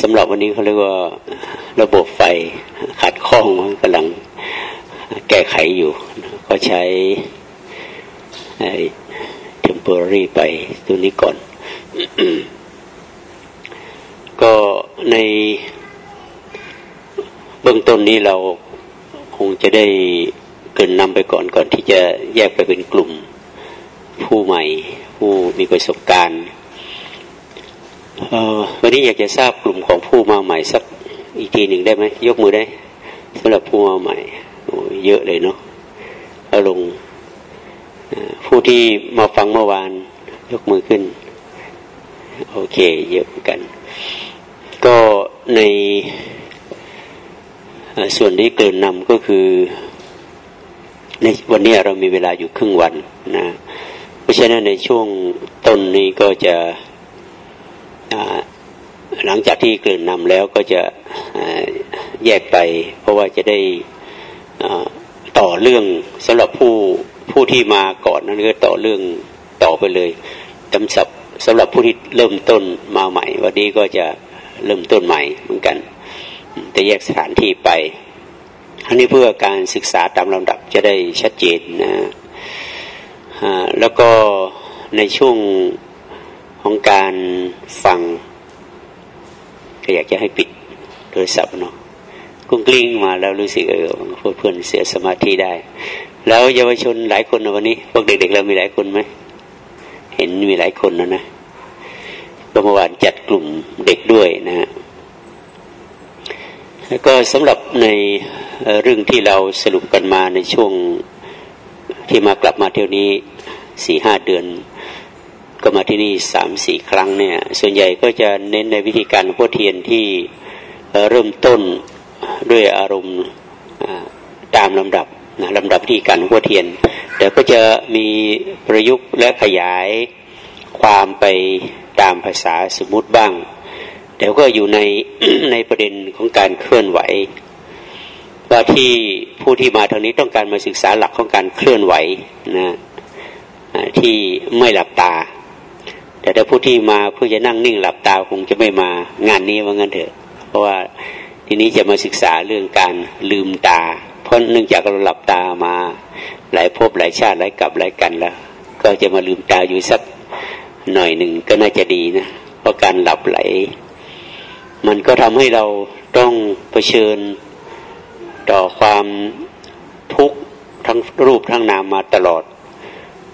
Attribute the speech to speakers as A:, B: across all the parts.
A: สำหรับวันนี้เขาเรียกว่าระบบไฟขัดข้องกำลังแก้ไขอยู่ ก็ใช้ temporary ไปตัวนี้ก่อน ก็ในเบื้องต้นนี้เราคงจะได้เกินนำไปก่อนก่อนที่จะแยกไปเป็นกลุ่ม ผู้ใหม่ ผู้มีประสบการณ์ วันนี้อยากจะทราบกลุ่มของผู้มาใหม่สักอีกทีหนึ่งได้ไหมยกมือได้สำหรับผู้มาใหม่เยอะเลยเนาะเอาลงผู้ที่มาฟังเมื่อวาน ยกมือขึ้น โอเค เยอะเหมือนกัน ก็ในส่วนที่เกินนำก็คือในวันนี้เรามีเวลาอยู่ครึ่งวันนะ เพราะฉะนั้นในช่วงต้นนี้ก็จะ หลังจากที่เกินนำแล้วก็จะแยกไป เพราะว่าจะได้ต่อเรื่องสำหรับผู้ผู้ที่มาก่อนนั้นก็ต่อเรื่องต่อไปเลยจำสับสำหรับผู้ที่เริ่มต้นมาใหม่ วันนี้ก็จะเริ่มต้นใหม่เหมือนกัน แต่แยกสถานที่ไปอันนี้เพื่อการศึกษาตามลำดับจะได้ชัดเจนนะแล้วก็ในช่วง ของการฟังก็อยากจะให้ปิดโทรศัพท์เนาะกุ้งกลิ้งมาแล้วรู้สึกเออเพื่อนเสียสมาธิได้ แล้วเยาวชนหลายคนนะวันนี้ พวกเด็กๆเรามีหลายคนไหมเห็นมีหลายคนนะนะเมื่อวานจัดกลุ่มเด็กด้วยนะฮะแล้วก็สำหรับในเรื่องที่เราสรุปกันมาในช่วงที่มากลับมาเที่ยวนี้สี่ห้าเดือน ก็มาที่นี่สามสี่ครั้งเนี่ย ส่วนใหญ่ก็จะเน้นในวิธีการพุทเทียนที่เริ่มต้นด้วยอารมณ์ตามลำดับนะลำดับที่การพุทเทียนแต่ก็จะมีประยุกต์และขยายความไปตามภาษาสมมุติบ้างแต่ก็อยู่ในในประเด็นของการเคลื่อนไหวว่าที่ผู้ที่มาทางนี้ต้องการมาศึกษาหลักของการเคลื่อนไหวนะที่ไม่หลับตา แต่ถ้าผู้ที่มาเพื่อจะนั่งนิ่งหลับตาคงจะไม่มางานนี้ว่างั้นเถอะ เพราะว่าทีนี้จะมาศึกษาเรื่องการลืมตา เพราะเนื่องจากเราหลับตามาหลายภพหลายชาติหลายกลับหลายกันแล้ว ก็จะมาลืมตาอยู่สักหน่อยหนึ่งก็น่าจะดีนะเพราะการหลับไหล มันก็ทำให้เราต้องเผชิญต่อความทุกข์ทั้งรูปทั้งนามมาตลอด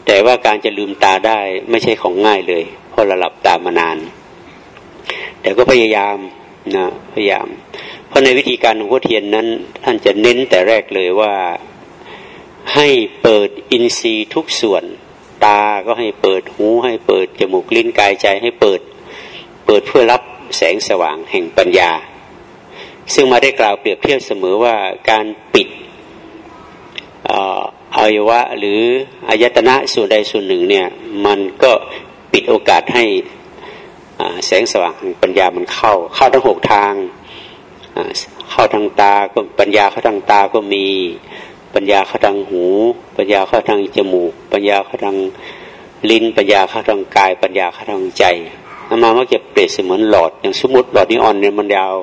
A: แต่ว่าการจะลืมตาได้ไม่ใช่ของง่ายเลย เพราะเราหลับตามานาน แต่ก็พยายามนะพยายาม เพราะในวิธีการของพุทเทียนนั้น ท่านจะเน้นแต่แรกเลยว่าให้เปิดอินทรีย์ทุกส่วน ตาก็ให้เปิดหู ให้เปิดจมูกลิ้นกายใจให้เปิด เปิดเพื่อรับแสงสว่างแห่งปัญญา ซึ่งมาได้กล่าวเปรียบเทียบเสมอว่าการปิด อวัยวะหรืออายตนะส่วนใดส่วนหนึ่งเนี่ยมันก็ปิดโอกาสให้แสงสว่างปัญญามันเข้า เข้าทั้งหกทาง เข้าทางตาก็ปัญญาเข้าทางตาก็มี ปัญญาเข้าทางหู ปัญญาเข้าทางจมูก ปัญญาเข้าทางลิ้น ปัญญาเข้าทางกาย ปัญญาเข้าทางใจมามักจะเปรียบเสมือนหลอดอย่างสมมติหลอดนิออนเนี่ยมันยาว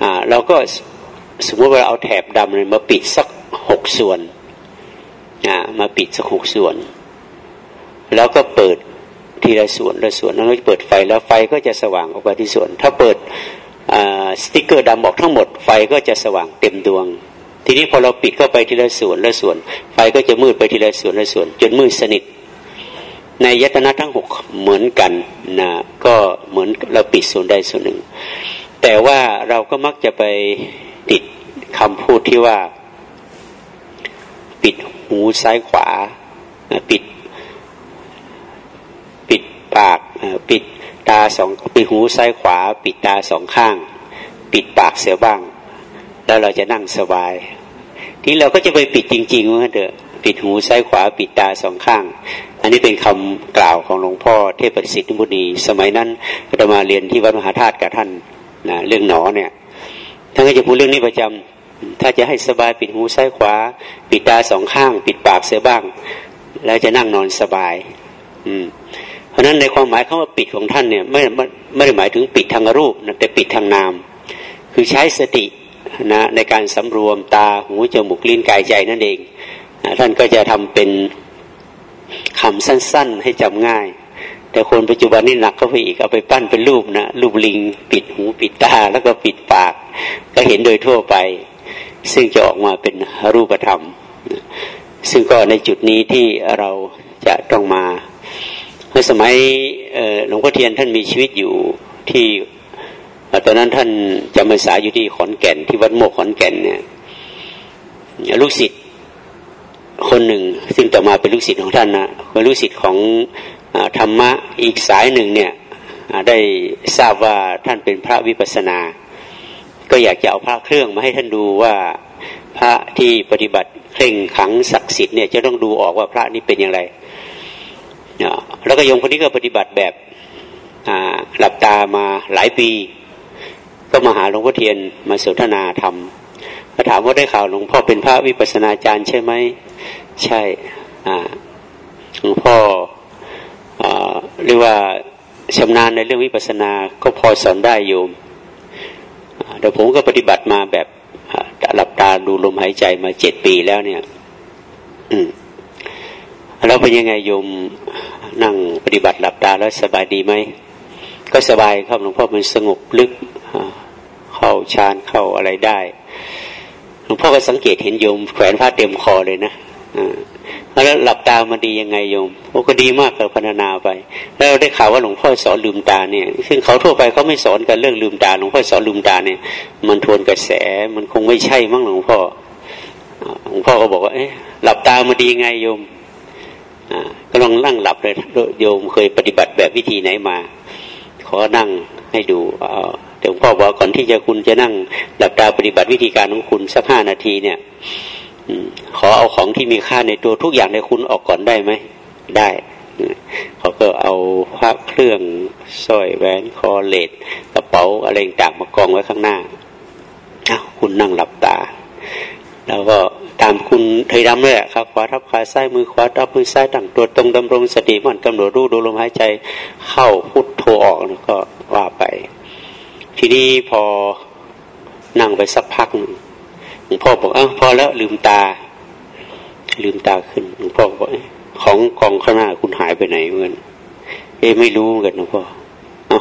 A: อ่าเราก็สมมติว่าเอาแถบดำเลยมาปิดสัก กส่วนอ่ามาปิดสักหกส่วน แล้วก็เปิดทีละส่วนละส่วนแล้วก็เปิดไฟแล้วไฟก็จะสว่างออกไปที่ส่วน ถ้าเปิดสติ๊กเกอร์ดำบอกทั้งหมด ไฟก็จะสว่างเต็มดวง ทีนี้พอเราปิดเข้าไปทีละส่วนละส่วน ไฟก็จะมืดไปทีละส่วนละส่วน จนมืดสนิท ในยตนะทั้งหกเหมือนกันนะก็เหมือนเราปิดส่วนใดส่วนหนึ่ง แต่ว่าเราก็มักจะไปติดคำพูดที่ว่า ปิดหูซ้ายขวา ปิด ปิดปาก ปิดตาสองปิดหูซ้ายขวา ปิดตาสองข้าง ปิดปากเสียบ้าง แล้วเราจะนั่งสบาย ทีเราก็จะไปปิดจริงๆว่าเถอะปิดหูซ้ายขวา ปิดตาสองข้าง อันนี้เป็นคำกล่าวของหลวงพ่อเทพประสิทธิมุนี สมัยนั้นเรามาเรียนที่วัดมหาธาตุกับท่านนะเรื่องหนอเนี่ยท่านก็จะพูดเรื่องนี้ประจำ ถ้าจะให้สบายปิดหูซ้ายขวา ปิดตาสองข้าง ปิดปากเสียบ้าง แล้วจะนั่งนอนสบาย อืม เพราะนั้นในความหมายคำว่าปิดของท่านเนี่ยไม่ไม่ได้หมายถึงปิดทางรูปนะแต่ปิดทางนาม คือใช้สตินะในการสำรวมตาหูจมูกลิ้นกายใจนั่นเองท่านก็จะทำเป็นคำสั้น ๆ ให้จำง่าย แต่คนปัจจุบันนี่หนักเข้าไปอีกเอาไปปั้นเป็นรูปนะรูปลิง ปิดหูปิดตาแล้วก็ปิดปาก ก็เห็นโดยทั่วไป ซึ่งจะออกมาเป็นรูปธรรม ซึ่งก็ในจุดนี้ที่เราจะต้องมาเมื่อสมัยหลวงพ่อเทียนท่านมีชีวิตอยู่ที่ตอนนั้นท่านจำพรรษาอยู่ที่ขอนแก่น ที่วัดโมกขอนแก่นเนี่ยลูกศิษย์คนหนึ่ง ซึ่งต่อมาเป็นลูกศิษย์ของท่านนะเป็นลูกศิษย์ของธรรมะอีกสายหนึ่งเนี่ยได้ทราบว่าท่านเป็นพระวิปัสสนา ก็อยากจะเอาพระเครื่องมาให้ท่านดูว่าพระที่ปฏิบัติเคร่งขังศักดิ์สิทธิ์เนี่ยจะต้องดูออกว่าพระนี้เป็นอย่างไรแล้วก็โยมคนนี้ก็ปฏิบัติแบบหลับตามาหลายปี ก็มาหาหลวงพ่อเทียนมาสนทนาธรรมมาถามว่าได้ข่าวหลวงพ่อเป็นพระวิปัสนาจารย์ใช่ไหมใช่หลวงพ่ออเรียกว่าชำนาญในเรื่องวิปัสนาก็พอสอนได้โยม เดี๋ยวผมก็ปฏิบัติมาแบบหลับตาดูลมหายใจมาเจ็ดปีแล้วเนี่ย อืมแล้วเป็นยังไงโยมนั่งปฏิบัติหลับตาแล้วสบายดีไหมก็สบายครับหลวงพ่อมันสงบลึกเข้าฌานเข้าอะไรได้หลวงพ่อก็สังเกตเห็นโยมแขวนผ้าเต็มคอเลยนะ แล้วหลับตามันดียังไงโยมโอ้ก็ดีมากเลยพัฒนาไป แล้วได้ข่าวว่าหลวงพ่อสอนลืมตาเนี่ย ซึ่งเขาทั่วไปเขาไม่สอนกันเรื่องลืมตาหลวงพ่อสอนลืมตาเนี่ย มันทวนกระแสมันคงไม่ใช่มั้งหลวงพ่อหลวงพ่อก็บอกว่าเอ๊ะหลับตามันดียังไงโยมก็ลองนั่งหลับเลยโยมเคยปฏิบัติแบบวิธีไหนมา ขอนั่งให้ดูแต่หลวงพ่อบอกก่อนที่จะคุณจะนั่งหลับตาปฏิบัติวิธีการของคุณสักห้านาทีเนี่ย ขอเอาของที่มีค่าในตัวทุกอย่างในคุณออกก่อนได้ไหม ได้เขาก็เอาพระเครื่องสร้อยแหวนคอเลดกระเป๋าอะไรต่างมากองไว้ข้างหน้าคุณนั่งหลับตา แล้วก็ตามคุณเทยดำเลยครับขวาทับขาซ้ายมือขวาทับมือซ้ายตั้งตัวตรงดำรงสติมันกำหนดรู้ดูลมหายใจเข้าพุทโธออกแล้วก็ว่าไป ทีนี้พอนั่งไปสักพักหนึ่ง ลวงพ่อบอกอ้าวพอแล้วลืมตา ลืมตาขึ้นหลวงพ่อบอกของกองข้างหน้าคุณหายไปไหนเหมือนเอไม่รู้เหมือนกันหลวงพ่ออ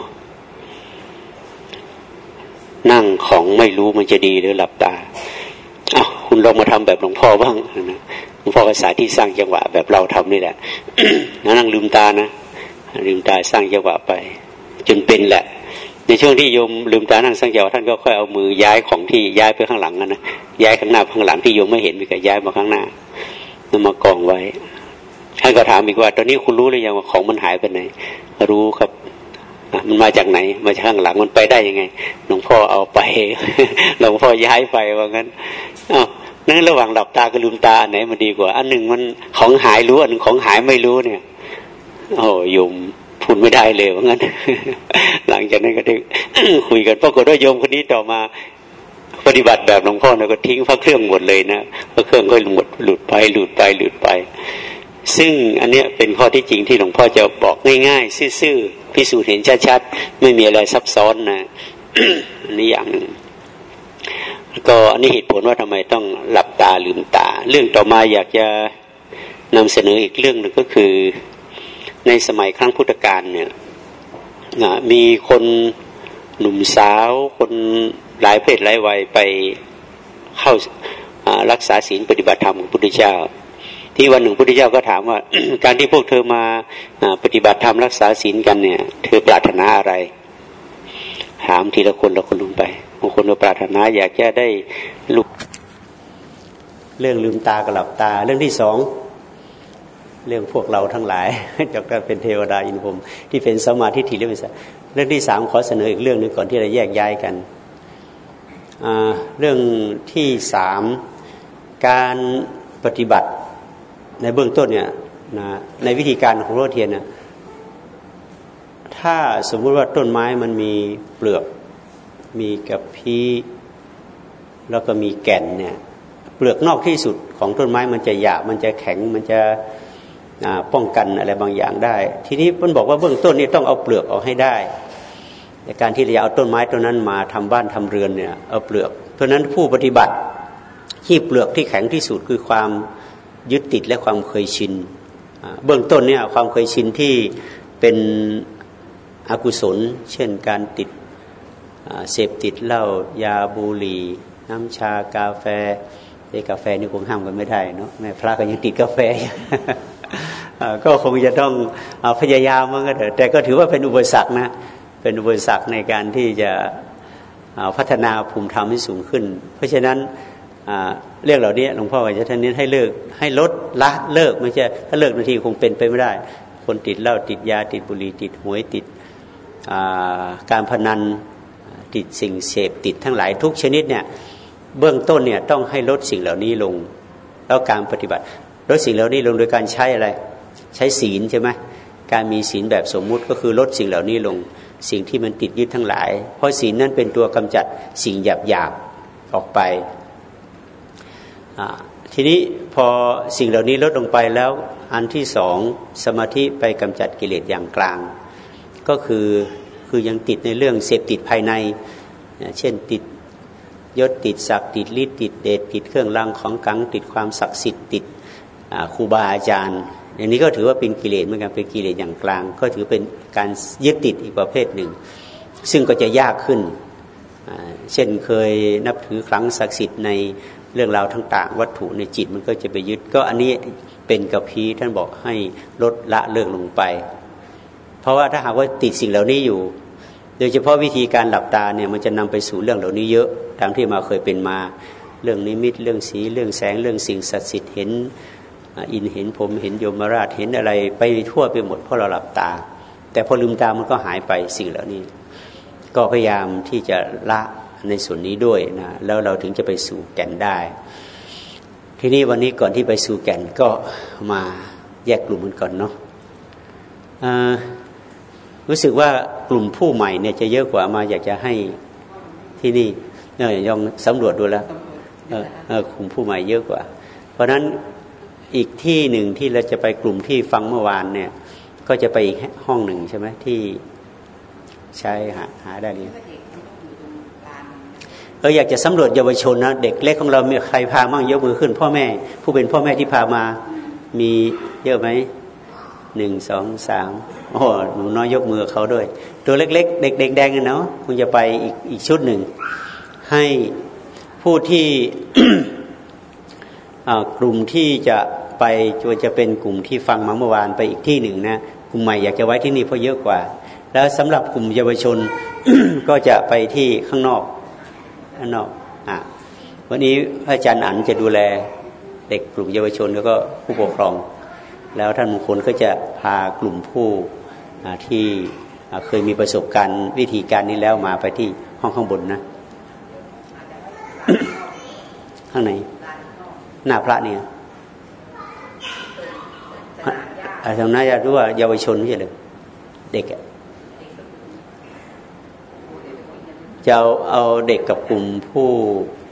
A: นั่งของไม่รู้มันจะดีหรือหลับตาอ้าคุณลองมาทำแบบหลวงพ่อบ้างนะหลวงพ่อภาษาที่สร้างจังหวะแบบเราทำนี่แหละนั่งลืมตานะลืมตาสร้างจังหวะไป จนเป็นแหละ ในช่วงที่โยมลืมตานั่งสร้างจังหวะท่านก็ค่อยเอามือย้ายของที่ย้ายไปข้างหลังนะย้ายข้างหน้าข้างหลังที่โยมไม่เห็นมีก็ย้ายมาข้างหน้านำมากองไว้ท่านก็ถามอีกว่า ตอนนี้คุณรู้หรือยังว่าของมันหายไปไหน รู้ครับมันมาจากไหน มาจากข้างหลังมันไปได้ยังไงหลวงพ่อเอาไปหลวงพ่อย้ายไปว่างั้นอ้าวนั่นระหว่างหลับตากับลืมตาอันไหนมันดีกว่า อันหนึ่งมันของหายรู้อันหนึ่งของหายไม่รู้เนี่ย โอ้ยม พูดไม่ได้เลยว่างั้น หลังจากนั้นก็ได้คุยกันปรากฏว่าโยมคนนี้ต่อมา ปฏิบัติแบบหลวงพ่อเนี่ยก็ทิ้งพระเครื่องหมดเลยนะพระเครื่องก็หมดหลุดไปหลุดไปหลุดไป ซึ่งอันเนี้ยเป็นข้อที่จริงที่หลวงพ่อจะบอกง่ายๆซื่อๆพิสูจน์เห็นชัดๆไม่มีอะไรซับซ้อนนะอันนี้อย่างหนึ่งก็อันนี้เหตุผลว่าทำไมต้องหลับตาลืมตา เรื่องต่อมาอยากจะนำเสนออีกเรื่องหนึ่งก็คือ ในสมัยครั้งพุทธกาลเนี่ยมีคนหนุ่มสาว คนหลายเพศหลายวัยไปเข้ารักษาศีลปฏิบัติธรรมของพุทธเจ้า ที่วันหนึ่งพุทธเจ้าก็ถามว่า การที่พวกเธอมาปฏิบัติธรรมรักษาศีลกันเนี่ย เธอปรารถนาอะไรถามทีละคนละคนลงไปบางคนก็ปรารถนาอยากจะได้ลุกเรื่องลืมตากับหลับตา เรื่องที่สอง เรื่องพวกเราทั้งหลายจากการเป็นเทวดาอินพรมที่เป็นสมาธิถี่เรื่องเรื่องที่สามขอเสนออีกเรื่องหนึ่งก่อนที่เราแยกย้ายกัน เรื่องที่สามการปฏิบัติในเบื้องต้นเนี่ยนะในวิธีการของโรเทียนนะถ้าสมมุติว่าต้นไม้มันมีเปลือก มีกระพี้แล้วก็มีแก่นเนี่ยเปลือกนอกที่สุดของต้นไม้มันจะหยาบมันจะแข็งมันจะ ป้องกันอะไรบางอย่างได้ ทีนี้มันบอกว่าเบื้องต้นนี่ต้องเอาเปลือกออกให้ได้ในการที่เราจะเอาต้นไม้ต้นนั้นมาทำบ้านทำเรือนเนี่ยเอาเปลือก เพราะฉะนั้นผู้ปฏิบัติที่เปลือกที่แข็งที่สุดคือความยึดติดและความเคยชิน เบื้องต้นเนี่ยความเคยชินที่เป็นอกุศล เช่นการติดเสพติดเหล้ายาบุหรี่ น้ำชากาแฟไอ้กาแฟนี่คงห้ามกันไม่ได้เนาะแม่พระก็ยังติดกาแฟ ก็คงจะต้องพยายามมันก็เถอะแต่ก็ถือว่าเป็นอุปสรรคนะเป็นอุปสรรคในการที่จะพัฒนาภูมิธรรมให้สูงขึ้น เพราะฉะนั้นเรื่องเหล่านี้หลวงพ่อจะท่านนี้ให้เลิกให้ลดละเลิกไม่ใช่ถ้าเลิกนาทีคงเป็นไปไม่ได้ คนติดเหล้าติดยาติดบุหรี่ติดหวยติดการพนันติดสิ่งเสพติดทั้งหลายทุกชนิดเนี่ยเบื้องต้นเนี่ยต้องให้ลดสิ่งเหล่านี้ลง แล้วการปฏิบัติลดสิ่งเหล่านี้ลงโดยการใช้อะไร ใช้ศีลใช่ไหมการมีศีลแบบสมมุติก็คือลดสิ่งเหล่านี้ลงสิ่งที่มันติดยึดทั้งหลาย เพราะศีลนั้นเป็นตัวกำจัดสิ่งหยาบหยาบออกไป ทีนี้พอสิ่งเหล่านี้ลดลงไปแล้วอันที่สองสมาธิไปกำจัดกิเลสอย่างกลาง ก็คือคือยังติดในเรื่องเสพติดภายใน เช่นติดยศติดศักดิ์ติดฤทธิ์ติดเดชติดเครื่องรางของกังติดความศักดิ์สิทธิ์ติดครูบาอาจารย์ อย่างนี้ก็ถือว่าเป็นกิเลสเหมือนกันเป็นกิเลสอย่างกลาง ก็ถือเป็นการยึดติดอีกประเภทหนึ่ง ซึ่งก็จะยากขึ้น เช่นเคยนับถือครั้งศักดิ์สิทธิ์ในเรื่องราวทั้งต่างวัตถุในจิตมันก็จะไปยึด ก็อันนี้เป็นกับพีท่านบอกให้ลดละเลิกลงไป เพราะว่าถ้าหากว่าติดสิ่งเหล่านี้อยู่ โดยเฉพาะวิธีการหลับตาเนี่ยมันจะนำไปสู่เรื่องเหล่านี้เยอะตามที่มาเคยเป็นมา เรื่องนิมิตเรื่องสีเรื่องแสงเรื่องสิ่งศักดิ์สิทธิ์เห็น อินเห็นผมเห็นโยมราชเห็นอะไรไปทั่วไปหมดเพราะเราหลับตา แต่พอลืมตามันก็หายไปสิ่งเหล่านี้ ก็พยายามที่จะละในส่วนนี้ด้วยนะแล้วเราถึงจะไปสู่แก่นได้ ทีนี้วันนี้ก่อนที่ไปสู่แก่นก็มาแยกกลุ่มกันก่อนเนาะรู้สึกว่ากลุ่มผู้ใหม่เนี่ยจะเยอะกว่ามาอยากจะให้ที่นี่เนี่ยยองสำรวจดูแล้วกลุ่มผู้ใหม่เยอะกว่า เพราะฉะนั้น อีกที่หนึ่งที่เราจะไปกลุ่มที่ฟังเมื่อวานเนี่ย ก็จะไปอีกห้องหนึ่งใช่ไหมที่ใช้หาหาได้เลยเอออยากจะสำรวจเยาวชนนะเด็กเล็กของเรามีใครพามั่งยกมือขึ้น พ่อแม่ ผู้เป็นพ่อแม่ที่พามา มีเยอะไหมหนึ่งสองสามโอ้หนูน้อยยกมือเขาด้วย ตัวเล็ก ๆ เด็ก ๆ แดงกันเนาะคุณจะไปอีกอีกชุดหนึ่ง ให้ผู้ที่กลุ่มที่จะ ไปจะจะเป็นกลุ่มที่ฟังมาเมื่อวานไปอีกที่หนึ่งนะกลุ่มใหม่อยากจะไว้ที่นี่เพราะเยอะกว่า แล้วสำหรับกลุ่มเยาวชนก็จะไปที่ข้างนอกข้างนอกอะวันนี้อาจารย์อันจะดูแลเด็กกลุ่มเยาวชนแล้วก็ผู้ปกครอง แล้วท่านมงคลก็จะพากลุ่มผู้ที่เคยมีประสบการณ์วิธีการนี้แล้วมาไปที่ห้องข้างบนนะ ข้างในหน้าพระเนี่ย อาตมาจะรู้ว่าเยาวชนไม่ใช่หรือเด็กจะเอาเอาเด็กกับกลุ่มผู้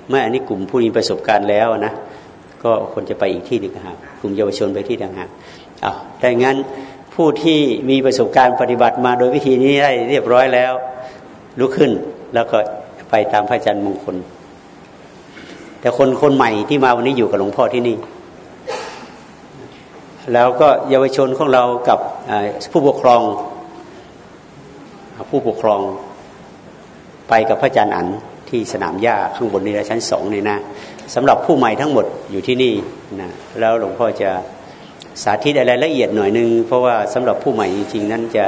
A: ไม่อันนี้กลุ่มผู้มีประสบการณ์แล้วนะก็คนจะไปอีกที่หนึ่งครับกลุ่มเยาวชนไปที่ต่างหากเอาแต่งั้นผู้ที่มีประสบการณ์ปฏิบัติมาโดยวิธีนี้ได้เรียบร้อยแล้วลุกขึ้นแล้วก็ไปตามพระอาจารย์มงคล แต่คนคนใหม่ที่มาวันนี้อยู่กับหลวงพ่อที่นี่ แล้วก็เยาวชนของเรากับผู้ปกครอง ผู้ปกครองไปกับพระอาจารย์อันที่สนามหญ้าข้างบนนี้ชั้นสองนี่นะสำหรับผู้ใหม่ทั้งหมดอยู่ที่นี่นะแล้วหลวงพ่อจะสาธิตอะไรละเอียดหน่อยนึง เพราะว่าสำหรับผู้ใหม่จริงๆนั้นจะ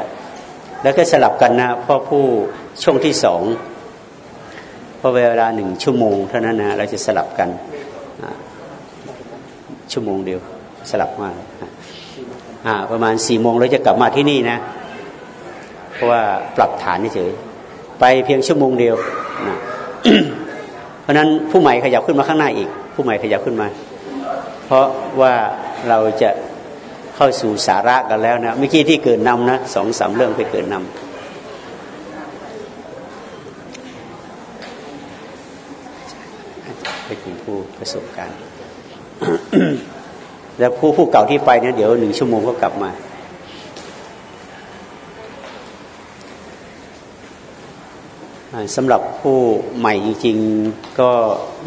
A: แล้วก็สลับกันนะเพราะผู้ช่วงที่สองเพราะเวลาหนึ่งชั่วโมงเท่านั้นนะเราจะสลับกันชั่วโมงเดียว สลับมาอ่า ประมาณสี่โมงเราจะกลับมาที่นี่นะ เพราะว่าปรับฐานเฉยไปเพียงชั่วโมงเดียวนะเพราะนั้นผู้ใหม่ขยับขึ้นมาข้างหน้าอีก ผู้ใหม่ขยับขึ้นมา เพราะว่าเราจะเข้าสู่สาระกันแล้วนะเมื่อกี้ที่เกิดนำนะสองสามเรื่องไปเกิดนำเป็นผู้ประสบการณ์ แล้วผู้ผู้เก่าที่ไปเนี่ยเดี๋ยวหนึ่งชั่วโมงก็กลับมา สำหรับผู้ใหม่จริง ๆ ก็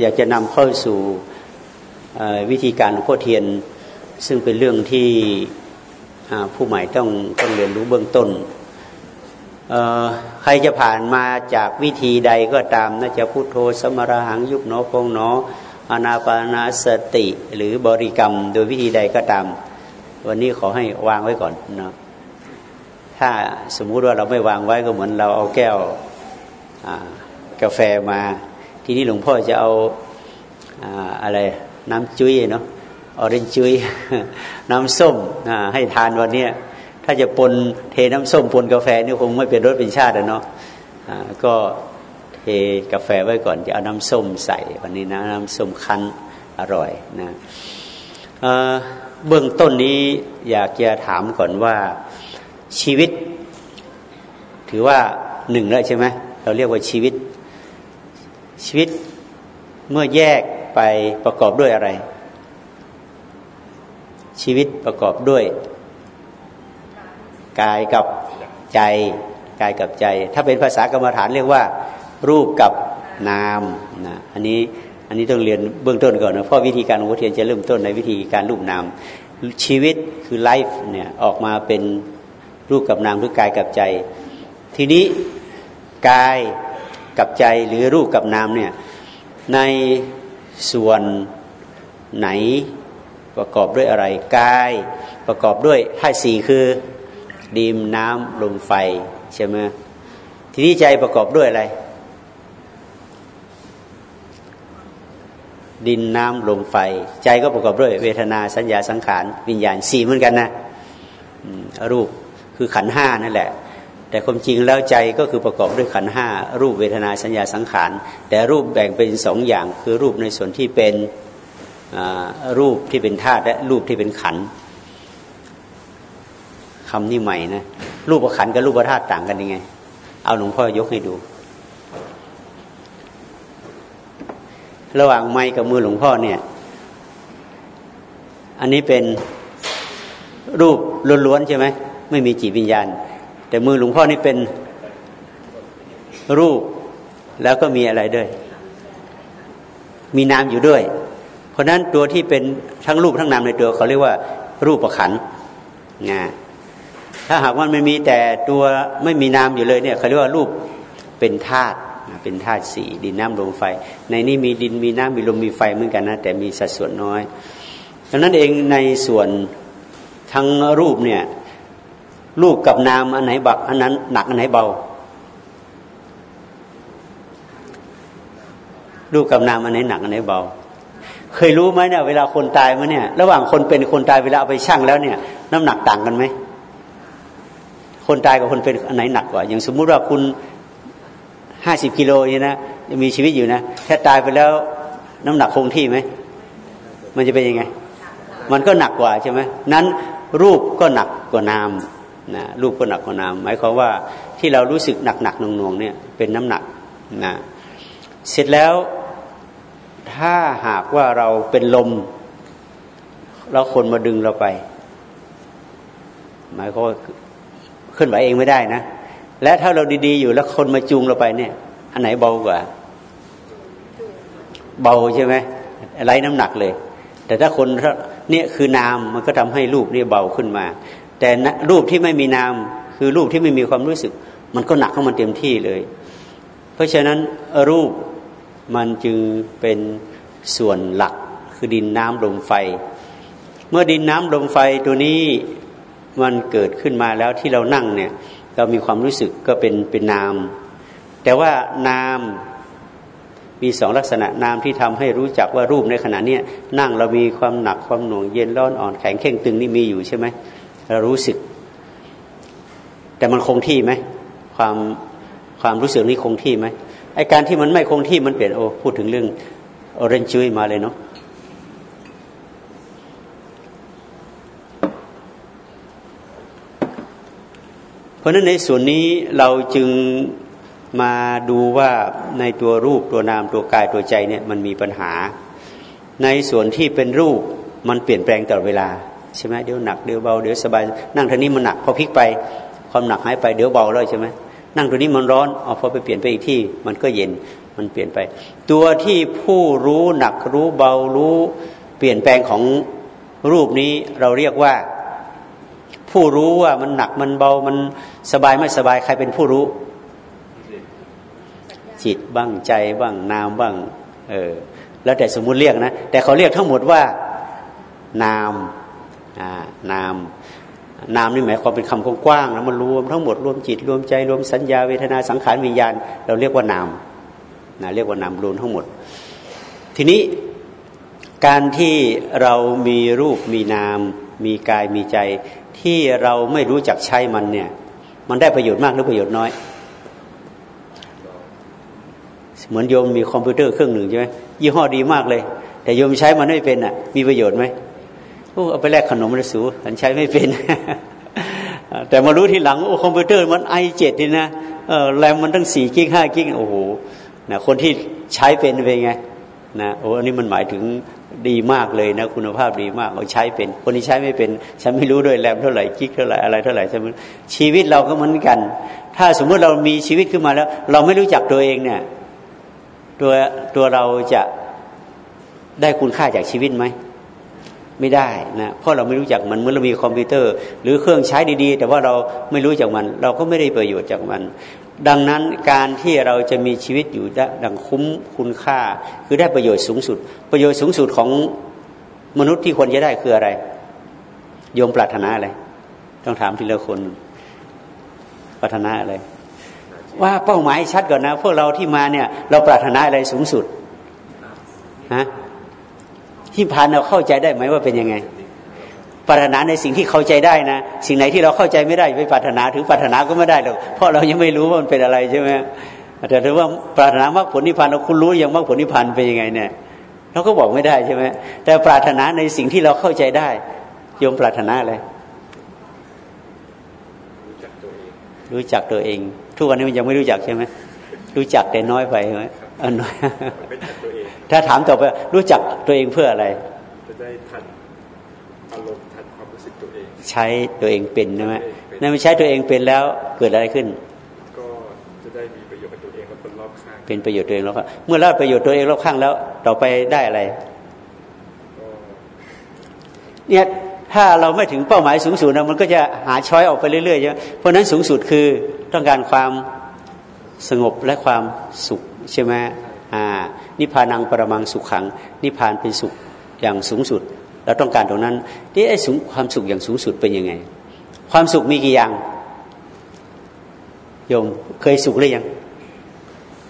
A: อยากจะนำเข้าสู่วิธีการหลวงพ่อเทียน ซึ่งเป็นเรื่องที่ผู้ใหม่ต้องต้องเรียนรู้เบื้องต้นใครจะผ่านมาจากวิธีใดก็ตามนะจะพุโทโธสมราหังยุบหนอพงหนอ อานาปานาสติ หรือบริกรรมโดยวิธีใดก็ตาม วันนี้ขอให้วางไว้ก่อนนะถ้าสมมุติว่าเราไม่วางไว้ก็เหมือนเราเอาแก้วกาแฟมา ทีนี้หลวงพ่อจะเอาอะไรน้ำจุ้ยเนาะออเรนจุ้ยน้ำส้มให้ทานวันนี้ถ้าจะปนเทน้ำส้มปนกาแฟนี่คงไม่เป็นรสเป็นชาติเนาะก็ กาแฟไว้ก่อนจะเอาน้ำส้มใส่ วันนี้นะน้ำส้มคั้นอร่อยนะเบื้องต้นนี้อยากจะถามก่อนว่าชีวิต ถือว่าหนึ่งแล้วใช่ไหมเราเรียกว่าชีวิต ชีวิตเมื่อแยกไปประกอบด้วยอะไร ชีวิตประกอบด้วยกายกับใจกายกับใจ ถ้าเป็นภาษากรรมฐานเรียกว่า รูปกับนามนะอันนี้อันนี้ต้องเรียนเบื้องต้นก่อนนะเพราะวิธีการของพุทเทียนจะเริ่มต้นในวิธีการรูปนามชีวิตคือไลฟ์เนี่ยออกมาเป็นรูปกับนามหรือกายกับใจ ทีนี้กายกับใจหรือรูปกับนามเนี่ยในส่วนไหนประกอบด้วยอะไรกายประกอบด้วยธาตุสี่คือดิมน้ำลมไฟใช่ไหมทีนี้ใจประกอบด้วยอะไร ดินน้ำลมไฟ ใจก็ประกอบด้วย เวทนาสัญญาสังขารวิญญาณสี่เหมือนกันนะรูปคือขันห้านั่นแหละ แต่ความจริงแล้วใจก็คือประกอบด้วยขันห้ารูปเวทนาสัญญาสังขาร แต่รูปแบ่งเป็นสองอย่าง คือรูปในส่วนที่เป็นรูปที่เป็นธาตุและรูปที่เป็นขันคำนี้ใหม่นะรูปขันกับรูปธาตุต่างกันยังไง เอาหลวงพ่อยกให้ดู ระหว่างไม้กับมือหลวงพ่อเนี่ย อันนี้เป็นรูปล้วนๆใช่ไหมไม่มีจิตวิญญาณ แต่มือหลวงพ่อนี่เป็นรูปแล้วก็มีอะไรด้วย มีนามอยู่ด้วย เพราะนั้นตัวที่เป็นทั้งรูปทั้งนามในตัวเขาเรียกว่า รูปประขันงาถ้าหากว่าไม่มีแต่ตัวไม่มีนามอยู่เลยเนี่ยเขาเรียกว่ารูปเป็นธาตุ เป็นธาตุสี่ดินน้ำลมไฟ ในนี้มีดินมีน้ำมีลมมีไฟเหมือนกันนะแต่มีสัดส่วนน้อยดังนั้นเองในส่วนทั้งรูปเนี่ยรูปกับนามอันไหนบักอันนั้นหนักอันไหนเบา รูปกับนามอันไหนหนักอันไหนเบา เคยรู้ไหมเนี่ยเวลาคนตายมาเนี่ย ระหว่างคนเป็นคนตายเวลาเอาไปชั่งแล้วเนี่ย น้ำหนักต่างกันไหมคนตายกับคนเป็นอันไหนหนักกว่า อย่างสมมุติว่าคุณ ห้าสิบกิโลนี่นะยังมีชีวิตอยู่นะถ้าตายไปแล้วน้ำหนักคงที่ไหมมันจะเป็นยังไง มันก็หนักกว่าใช่ไหมนั้นรูปก็หนักกว่านามนะรูปก็หนักกว่านามหมายความว่าที่เรารู้สึกหนักหนักหน่วงหน่วงเนี่ยเป็นน้ำหนักนะเสร็จแล้วถ้าหากว่าเราเป็นลมแล้วคนมาดึงเราไป หมายความว่าเคลื่อนไหวเองไม่ได้นะ และถ้าเราดีๆอยู่แล้วคนมาจูงเราไปเนี่ย อันไหนเบากว่า เบาใช่ไหมไร้น้ำหนักเลย แต่ถ้าคนเนี่ยคือนามมันก็ทำให้รูปนี่เบาขึ้นมา แต่รูปที่ไม่มีนามคือรูปที่ไม่มีความรู้สึก มันก็หนักเข้ามาเต็มที่เลย เพราะฉะนั้นรูปมันจึงเป็นส่วนหลักคือดินน้ำลมไฟ เมื่อดินน้ำลมไฟตัวนี้มันเกิดขึ้นมาแล้วที่เรานั่งเนี่ย เรามีความรู้สึกก็เป็นเป็นนาม แต่ว่านามมีสองลักษณะนามที่ทำให้รู้จักว่ารูปในขณะเนี้ยนั่งเรามีความหนักความหน่วงเย็นร้อนอ่อนแข็งเข่งตึงนี่มีอยู่ใช่ไหมเรารู้สึก แต่มันคงที่ไหมความความรู้สึกนี้คงที่ไหมไอการที่มันไม่คงที่มันเปลี่ยนโอ้พูดถึงเรื่องออเรนจุยมาเลยเนาะ ราะนั้นในส่วนนี้เราจึงมาดูว่าในตัวรูปตัวนามตัวกายตัวใจเนี่ยมันมีปัญหา ในส่วนที่เป็นรูปมันเปลี่ยนแปลงตลอดเวลาใช่ไหมเดี๋ยวหนักเดี๋ยวเบาเดี๋ยวสบายนั่งทางนี้มันหนักพอพลิกไปความหนักหายไปเดี๋ยวเบาแล้วใช่ไหมนั่งตรงนี้มันร้อนเอาพอไปเปลี่ยนไปอีกที่มันก็เย็นมันเปลี่ยนไป ตัวที่ผู้รู้หนักรู้เบารู้ เปลี่ยนแปลงของรูปนี้เราเรียกว่า ผู้รู้ว่ามันหนักมันเบามันสบายไม่สบายใครเป็นผู้รู้ จิตบ้างใจบ้างนามบ้าง เออ แล้วแต่สมมุติเรียกนะ แต่เขาเรียกทั้งหมดว่า นามอ่านาม นามนี่หมายความเป็นคำกว้างๆแล้วมันรวมทั้งหมดรวมจิตรวมใจรวมสัญญาเวทนาสังขารวิญญาณ เราเรียกว่านามนะเรียกว่านามรวมทั้งหมด ทีนี้การที่เรามีรูปมีนาม มีกายมีใจ ที่เราไม่รู้จักใช้มันเนี่ย มันได้ประโยชน์มากหรือประโยชน์น้อย เหมือนโยมมีคอมพิวเตอร์เครื่องหนึ่งใช่ไหมยี่ห้อดีมากเลย แต่โยมใช้มันไม่เป็นอะ มีประโยชน์ไหมโอ้เอาไปแลกขนมเลยสูฉันใช้ไม่เป็น แต่มารู้ทีหลังโอ้คอมพิวเตอร์มันไอเจ็ดนี่นะเออแรมมันตั้งสี่กิกห้ากิกโอ้โหนะคนที่ใช้เป็นเป็นไงนะโอ้อันนี้มันหมายถึง ดีมากเลยนะคุณภาพดีมากเอาใช้เป็น คนที่ใช้ไม่เป็น ฉันไม่รู้ด้วยแรมเท่าไหร่กิกเท่าไหร่อะไรเท่าไหร่ใช่ไหมชีวิตเราก็เหมือนกัน ถ้าสมมติเรามีชีวิตขึ้นมาแล้ว เราไม่รู้จักตัวเองเนี่ย ตัวตัวเราจะได้คุณค่าจากชีวิตไหมไม่ได้นะเพราะเราไม่รู้จักมันเมื่อเรามีคอมพิวเตอร์ หรือเครื่องใช้ดีๆ แต่ว่าเราไม่รู้จักมัน เราก็ไม่ได้ประโยชน์จากมัน ดังนั้นการที่เราจะมีชีวิตอยู่ดังคุ้มคุณค่า คือได้ประโยชน์สูงสุด ประโยชน์สูงสุดของมนุษย์ที่ควรจะได้คืออะไร โยมปรารถนาอะไร ต้องถามทีละคนปรารถนาอะไร ว่าเป้าหมายชัดก่อนนะ พวกเราที่มาเนี่ย เราปรารถนาอะไรสูงสุดฮะที่ผ่านเราเข้าใจได้ไหมว่าเป็นยังไง ปรารถนาในสิ่งที่เข้าใจได้นะ สิ่งไหนที่เราเข้าใจไม่ได้ไปปรารถนาถึงปรารถนาก็ไม่ได้หรอกเพราะเรายังไม่รู้ว่ามันเป็นอะไรใช่ไหมแต่ถ้าว่าปรารถนามรรคผลนิพพานเราคุณรู้ยังมรรคผลนิพพานเป็นยังไงเนี่ยเราก็บอกไม่ได้ใช่ไหมแต่ปรารถนาในสิ่งที่เราเข้าใจได้โยมปรารถนาอะไรรู้จักตัวเอง ทุกวันนี้มันยังไม่รู้จักใช่ไหมรู้จักแต่น้อยไปใช่ไหมน้อยถ้าถามต่อไปรู้จักตัวเองเพื่ออะไร
B: จะได้ทันอารมณ์
A: ใช้ตัวเองเป็นใช่ไหมนั่นไม่ใช้ตัวเองเป็นแล้วเกิดอะไรขึ้น
B: ก็จะได้มีประโยชน์กับตัวเองและคนรอบข้าง
A: เป็นประโยชน์ตัวเองแล้วเมื่อเราประโยชน์ตัวเองรอบข้างแล้ว ต่อไปได้อะไรเนี่ยถ้าเราไม่ถึงเป้าหมายสูงสุดนะมันก็จะหาช้อยออกไปเรื่อยๆใช่ไหมเพราะนั้นสูงสุดคือต้องการความสงบและความสุขใช่ไหมอ่านิพพานังปรมังสุขขัง นิพพานเป็นสุขอย่างสูงสุด เราต้องการตรงนั้นที่ไอ้สูงความสุขอย่างสูงสุดเป็นยังไง ความสุขมีกี่อย่างโยมเคยสุขหรือยัง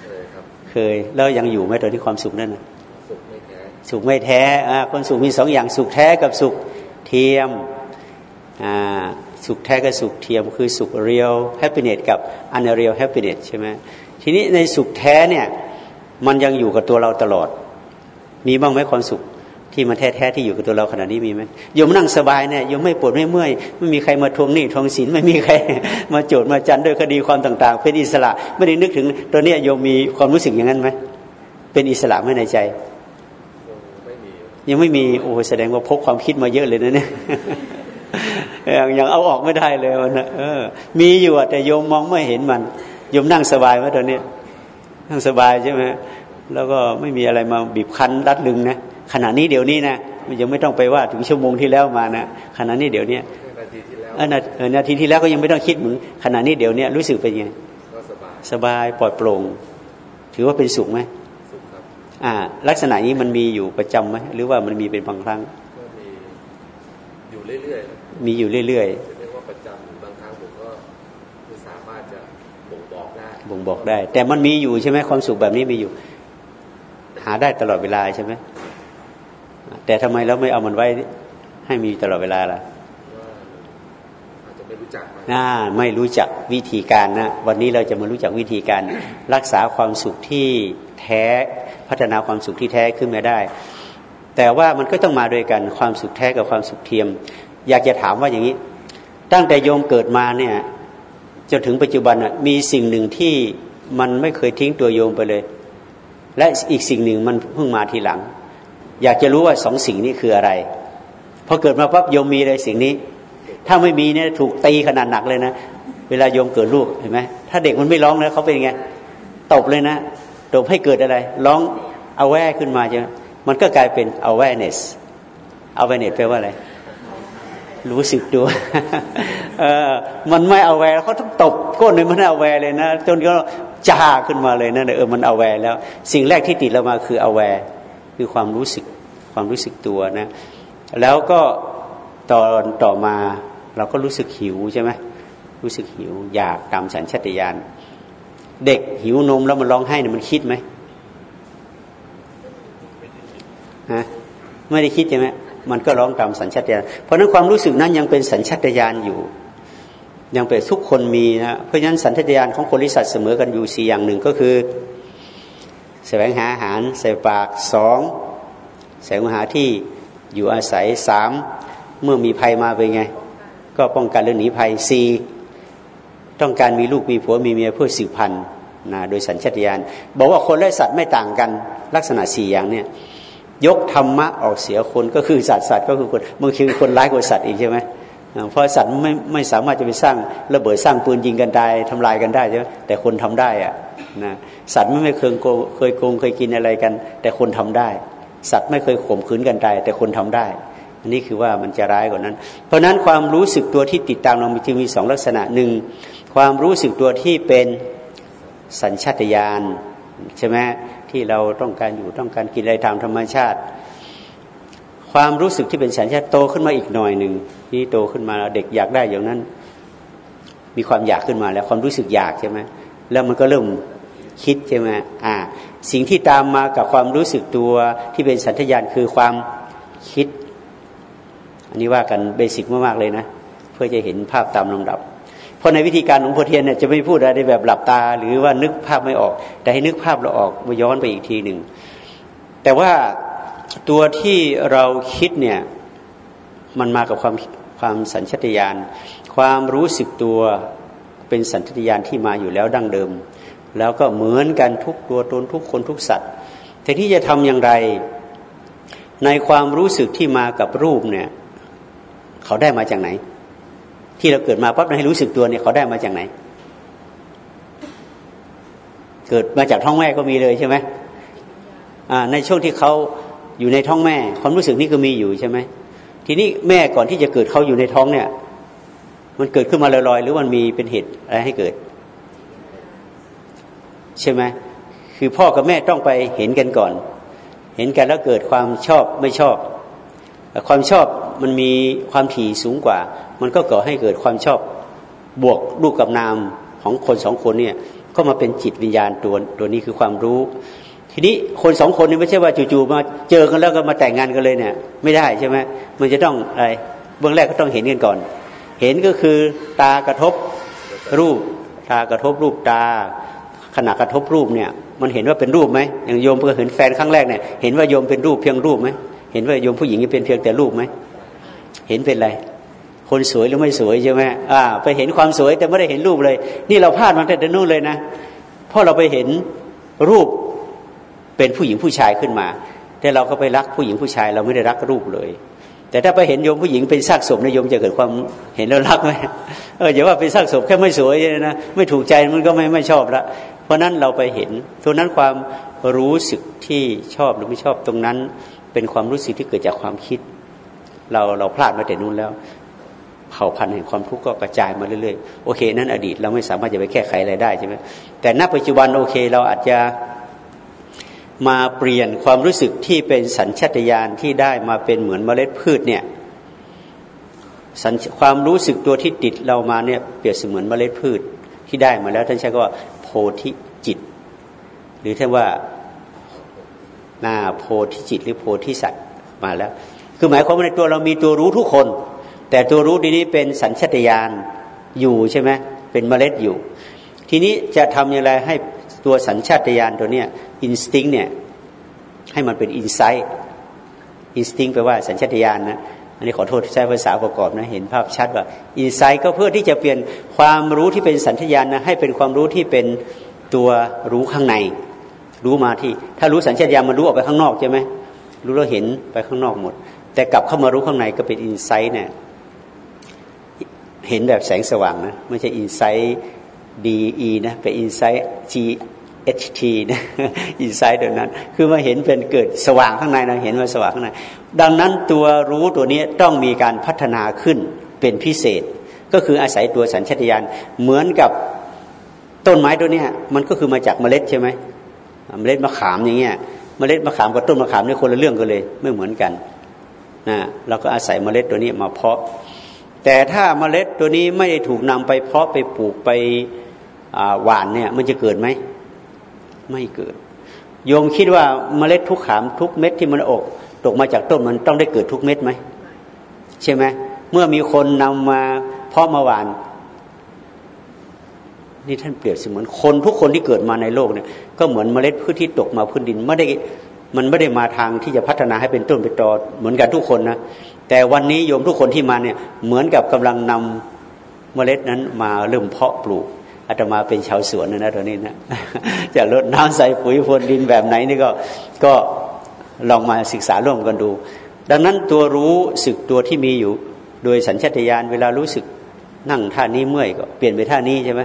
B: เคยครับ
A: เคยแล้วยังอยู่ไหมตอนที่ความสุขนั่นนะ
B: สุขไม่แท้
A: สุขไม่แท้อ่าคนสุขมีสองอย่างสุขแท้กับสุขเทียมอ่าสุขแท้กับสุขเทียมคือสุข real happiness กับ unreal happiness ใช่ไหมทีนี้ในสุขแท้เนี่ยมันยังอยู่กับตัวเราตลอด มีบ้างไหมความสุข ที่มันแท้ๆที่อยู่กับตัวเราขณะนี้มีไหมโยมนั่งสบายเนี่ยโยมไม่ปวดไม่เมื่อยไม่มีใครมาทวงหนี้ทวงสินไม่มีใคร มาโจษมาจันด้วยคดีความต่าง ๆ เป็นอิสระไม่ได้นึกถึงตัวเนี้ยโยมมีความรู้สึกอย่างนั้นไหมเป็นอิสระไม่ในใจ ยังไม่มีโอ้แสดงว่าพกความคิดมาเยอะเลยนะเนี่ยยังเอาออกไม่ได้เลยมันเออ มีอยู่แต่โยมมองไม่เห็นมันโยมนั่งสบายไหมตอนนี้นั่งสบายใช่ไหมแล้วก็ไม่มีอะไรมาบีบคั้นรัดลึงนะ ขณะนี้เดี๋ยวนี้นะมันยังไม่ต้องไปว่าถึงชั่วโมงที่แล้วมานะขณะนี้เดี๋ยวนี้เออนาทีที่แล้วก็ยังไม่ต้องคิดเหมือนขณะนี้เดี๋ยวนี้รู้สึกเป็นยังไงสบายปลอดโปร่ง ถือว่าเป็นสุขไหมสุขครับอ่า ลักษณะนี้มันมีอยู่ประจำไหมหรือว่ามันมีเป็นบางครั้งก็มี
B: อยู่เรื่อย
A: ๆมีอยู่เรื่อยๆเรี
B: ยกว่าประจำบางครั้งผมก็ไม่สามารถจะบ่งบอกได้
A: บ่งบอกได้ แต่มันมีอยู่ใช่ไหมความสุขแบบนี้มีอยู่ หาได้ตลอดเวลาใช่ไหม แต่ทำไมเราไม่เอามันไว้ให้มีตลอดเวลาล่ะ
B: อาจจะไม่รู้จัก
A: น่าไม่รู้จักวิธีการนะ วันนี้เราจะมารู้จักวิธีการรักษาความสุขที่แท้พัฒนาความสุขที่แท้ขึ้นมาได้ แต่ว่ามันก็ต้องมาด้วยกันความสุขแท้กับความสุขเทียม อยากจะถามว่าอย่างนี้ ตั้งแต่โยมเกิดมาเนี่ยจนถึงปัจจุบันมีสิ่งหนึ่งที่มันไม่เคยทิ้งตัวโยมไปเลย และอีกสิ่งหนึ่งมันเพิ่งมาทีหลัง อยากจะรู้ว่าสองสิ่งนี้คืออะไรพอเกิดมาปั๊บโยมมีเลยสิ่งนี้ ถ้าไม่มีเนี่ยถูกตีขนาดหนักเลยนะเวลาโยมเกิดลูกเห็นไหมถ้าเด็กมันไม่ร้องนะเขาเป็นไงตบเลยนะตบให้เกิดอะไร ร้องเอาแวขึ้นมาใช่ไหมมันก็กลายเป็น awareness awareness แปลว่าอะไร รู้สึกตัวเออมันไม่ aware เขาต้องตบก้นเลยมัน aware เลยนะจนก็จ้าขึ้นมาเลยนะเออมัน aware แล้ว สิ่งแรกที่ติดเรามาคือ aware คือความรู้สึกความรู้สึกตัวนะแล้วก็ตอนต่อมาเราก็รู้สึกหิวใช่ไหมรู้สึกหิว อยากตามสัญชาตญาณเด็กหิวนมแล้วมันร้องไห้เนี่ยมันคิดไหมฮะไม่ได้คิดใช่ไหมมันก็ร้องตามสัญชาตญาณเพราะนั้นความรู้สึกนั้นยังเป็นสัญชาตญาณอยู่ ยังเป็นทุกคนมีนะเพราะฉะนั้นสัญชาตญาณของคนริสัตเสมอกันอยู่สี่อย่างหนึ่งก็คือ แสวงหาอาหารใส่ปากสองแสวงหาที่อยู่อาศัยสามเมื่อมีภัยมาเป็นไง ก็ป้องกันเรื่องหนีภัยสี่ต้องการมีลูกมีผัวมีเมียเพื่อสืบพันธุ์นะโดยสัญชาตญาณบอกว่าคนและสัตว์ไม่ต่างกันลักษณะสี่อย่างเนี่ยยกธรรมะออกเสียคนก็คือสัตว์สัตว์ก็คือคนบางทีคนร้ายกว่าสัตว์อีกใช่ไหมเพราะสัตว์ไม่ไม่สามารถจะไปสร้างระเบิดสร้างปืนยิงกันตายทำลายกันได้ใช่ไหมแต่คนทำได้อะ นะสัตว์ไม่เคยโกเคยโกงเคยกินอะไรกัน แต่คนทำได้ สัตว์ไม่เคยข่มขืนกันตายแต่คนทำได้ อันนี้คือว่ามันจะร้ายกว่านั้น เพราะนั้นความรู้สึกตัวที่ติดตามเราจึงมีสองลักษณะหนึ่งความรู้สึกตัวที่เป็นสัญชาตญาณใช่ไหมที่เราต้องการอยู่ต้องการกินอะไรตามธรรมชาติ ความรู้สึกที่เป็นสัญชาติโตขึ้นมาอีกหน่อยหนึ่งนี่โตขึ้นมาเด็กอยากได้อย่างนั้น มีความอยากขึ้นมาแล้วความรู้สึกอยากใช่ไหม แล้วมันก็เริ่มคิดใช่ไหมอ่า สิ่งที่ตามมากับความรู้สึกตัวที่เป็นสัญชาตญาณคือความคิด อันนี้ว่ากันเบสิกมากๆเลยนะ เพื่อจะเห็นภาพตามลำดับ เพราะในวิธีการของพ่อเทียนเนี่ยจะไม่พูดอะไรแบบหลับตา หรือว่านึกภาพไม่ออก แต่ให้นึกภาพเราออกมาย้อนไปอีกทีหนึ่ง แต่ว่าตัวที่เราคิดเนี่ยมันมากับความความสัญชตาตญาณความรู้สึกตัว เป็นสัญชตาตญาณที่มาอยู่แล้วดั้งเดิม แล้วก็เหมือนกันทุกตัวตนทุกคนทุกสัตว์แต่ที่จะทำอย่างไร ในความรู้สึกที่มากับรูปเนี่ย เขาได้มาจากไหน ที่เราเกิดมาปั๊บให้รู้สึกตัวเนี่ยเขาได้มาจากไหน เกิดมาจากท้องแม่ก็มีเลยใช่ไหมในช่วงที่เขาอยู่ในท้องแม่ ความรู้สึกนี้ก็มีอยู่ใช่ไหมทีนี้แม่ก่อนที่จะเกิดเขาอยู่ในท้องเนี่ย มันเกิดขึ้นมาลอยๆ หรือมันมีเป็นเหตุอะไรให้เกิด ใช่ไหมคือพ่อกับแม่ต้องไปเห็นกันก่อน เห็นกันแล้วเกิดความชอบไม่ชอบ ความชอบมันมีความถี่สูงกว่า มันก็ก่อให้เกิดความชอบบวกรูปกับนามของคนสองคนเนี่ยก็มาเป็นจิตวิญญาณตัวตัวนี้คือความรู้ ทีนี้คนสองคนนี่ไม่ใช่ว่าจู่ๆมาเจอกันแล้วก็มาแต่งงานกันเลยเนี่ย ไม่ได้ใช่ไหมมันจะต้องอะไรเบื้องแรกก็ต้องเห็นกันก่อน เห็นก็คือตากระทบรูป ตากระทบรูปตา ขณะกระทบรูปเนี่ย มันเห็นว่าเป็นรูปไหมอย่างโยมเพื่อเห็นแฟนครั้งแรกเนี่ยเห็นว่าโยมเป็นรูปเพียงรูปไหมเห็นว่าโยมผู้หญิงเป็นเพียงแต่รูปไหมเห็นเป็นอะไรคนสวยหรือไม่สวยใช่ไหมอ่า ไปเห็นความสวยแต่ไม่ได้เห็นรูปเลย นี่เราพลาดมาแต่นู่นเลยนะเพราะเราไปเห็นรูปเป็นผู้หญิงผู้ชายขึ้นมา แต่เราก็ไปรักผู้หญิงผู้ชาย เราไม่ได้รักรูปเลย แต่ถ้าไปเห็นโยมผู้หญิงเป็นซากศพนะโยมจะเกิดความเห็นแล้วรักไหมเอออย่าว่าเป็นซากศพแค่ไม่สวยนะไม่ถูกใจมันก็ไม่ไม่ชอบละเพราะนั้นเราไปเห็นตัวนั้นความรู้สึกที่ชอบหรือไม่ชอบตรงนั้น เป็นความรู้สึกที่เกิดจากความคิด เราเราพลาดมาแต่นู้นแล้วเผ่าพันธุ์แห่งความทุกข์ก็กระจายมาเรื่อยๆโอเค นั่นอดีตเราไม่สามารถจะไปแก้ไขอะไรได้ใช่ไหมแต่ณปัจจุบันโอเค เราอาจจะ มาเปลี่ยนความรู้สึกที่เป็นสัญชาตญาณที่ได้มาเป็นเหมือนเมล็ดพืชเนี่ยความรู้สึกตัวที่ติดเรามาเนี่ยเปรียบเสมือนเมล็ดพืชที่ได้มาแล้ว ท่านใช้ก็ว่าโพธิจิต หรือท่านว่านาโพธิจิต หรือโพธิสัตว์มาแล้ว คือหมายความว่าในตัวเรามีตัวรู้ทุกคน แต่ตัวรู้ดีนี้เป็นสัญชาตญาณอยู่ใช่ไหมเป็นเมล็ดอยู่ ทีนี้จะทำอย่างไรให้ ตัวสัญชาตญาณตัวเนี้ย instinct เนี่ยให้มันเป็น insight instinct แปลว่าสัญชาตญาณนะอันนี้ขอโทษใช้ภาษาประกอบนะเห็นภาพชัดว่า insight ก็เพื่อที่จะเปลี่ยนความรู้ที่เป็นสัญชาตญาณนะให้เป็นความรู้ที่เป็นตัวรู้ข้างใน รู้มาที่ ถ้ารู้สัญชาตญาณมันรู้ออกไปข้างนอกใช่ไหมรู้แล้วเห็นไปข้างนอกหมด แต่กลับเข้ามารู้ข้างในก็เป็นอินไซต์เนี่ยเห็นแบบแสงสว่างนะไม่ใช่อินไซต์ดีอีนะเป็นอินไซต์ G H T นะอินไซต์ตัวนั้น คือมาเห็นเป็นเกิดสว่างข้างในนะเห็นว่าสว่างข้างใน ดังนั้นตัวรู้ตัวนี้ต้องมีการพัฒนาขึ้นเป็นพิเศษ ก็คืออาศัยตัวสัญชตาตญาณเหมือนกับต้นไม้ตัวนี้มันก็คือมาจากเมล็ดใช่ไหมเมล็ดมะขามอย่างเงี้ยเมล็ดมะขามกับต้นมะขามนี่คนละเรื่องกันเลยไม่เหมือนกันนะเราก็อาศัยเมล็ดตัวนี้มาเพาะ แต่ถ้าเมล็ดตัวนี้ไม่ได้ถูกนำไปเพาะไปปลูกไปหวานเนี่ยมันจะเกิดไหม ไม่เกิด โยมคิดว่าเมล็ดทุกขามทุกเม็ดที่มันออกตกมาจากต้นมันต้องได้เกิดทุกเม็ดไหมใช่ไหมเมื่อมีคนนำมาเพาะมาหวาน นี่ท่านเปรียบเสมือนคนทุกคนที่เกิดมาในโลกเนี่ยก็เหมือนเมล็ดพืชที่ตกมาพื้นดินไม่ได้มันไม่ได้มาทางที่จะพัฒนาให้เป็นต้นเป็นตอเหมือนกันทุกคนนะแต่วันนี้โยมทุกคนที่มาเนี่ยเหมือนกับกำลังนำเมล็ดนั้นมาเริ่มเพาะปลูก อาตมาเป็นชาวสวนนะตอนนี้นะจะลดน้ำใส่ปุ๋ยพรวนดินแบบไหนนี่ก็ก็ลองมาศึกษาร่วมกันดู ดังนั้นตัวรู้สึกตัวที่มีอยู่ โดยสัญชาตญาณเวลารู้สึกนั่งท่านี้เมื่อยก็เปลี่ยนไปท่านี้ใช่ไหม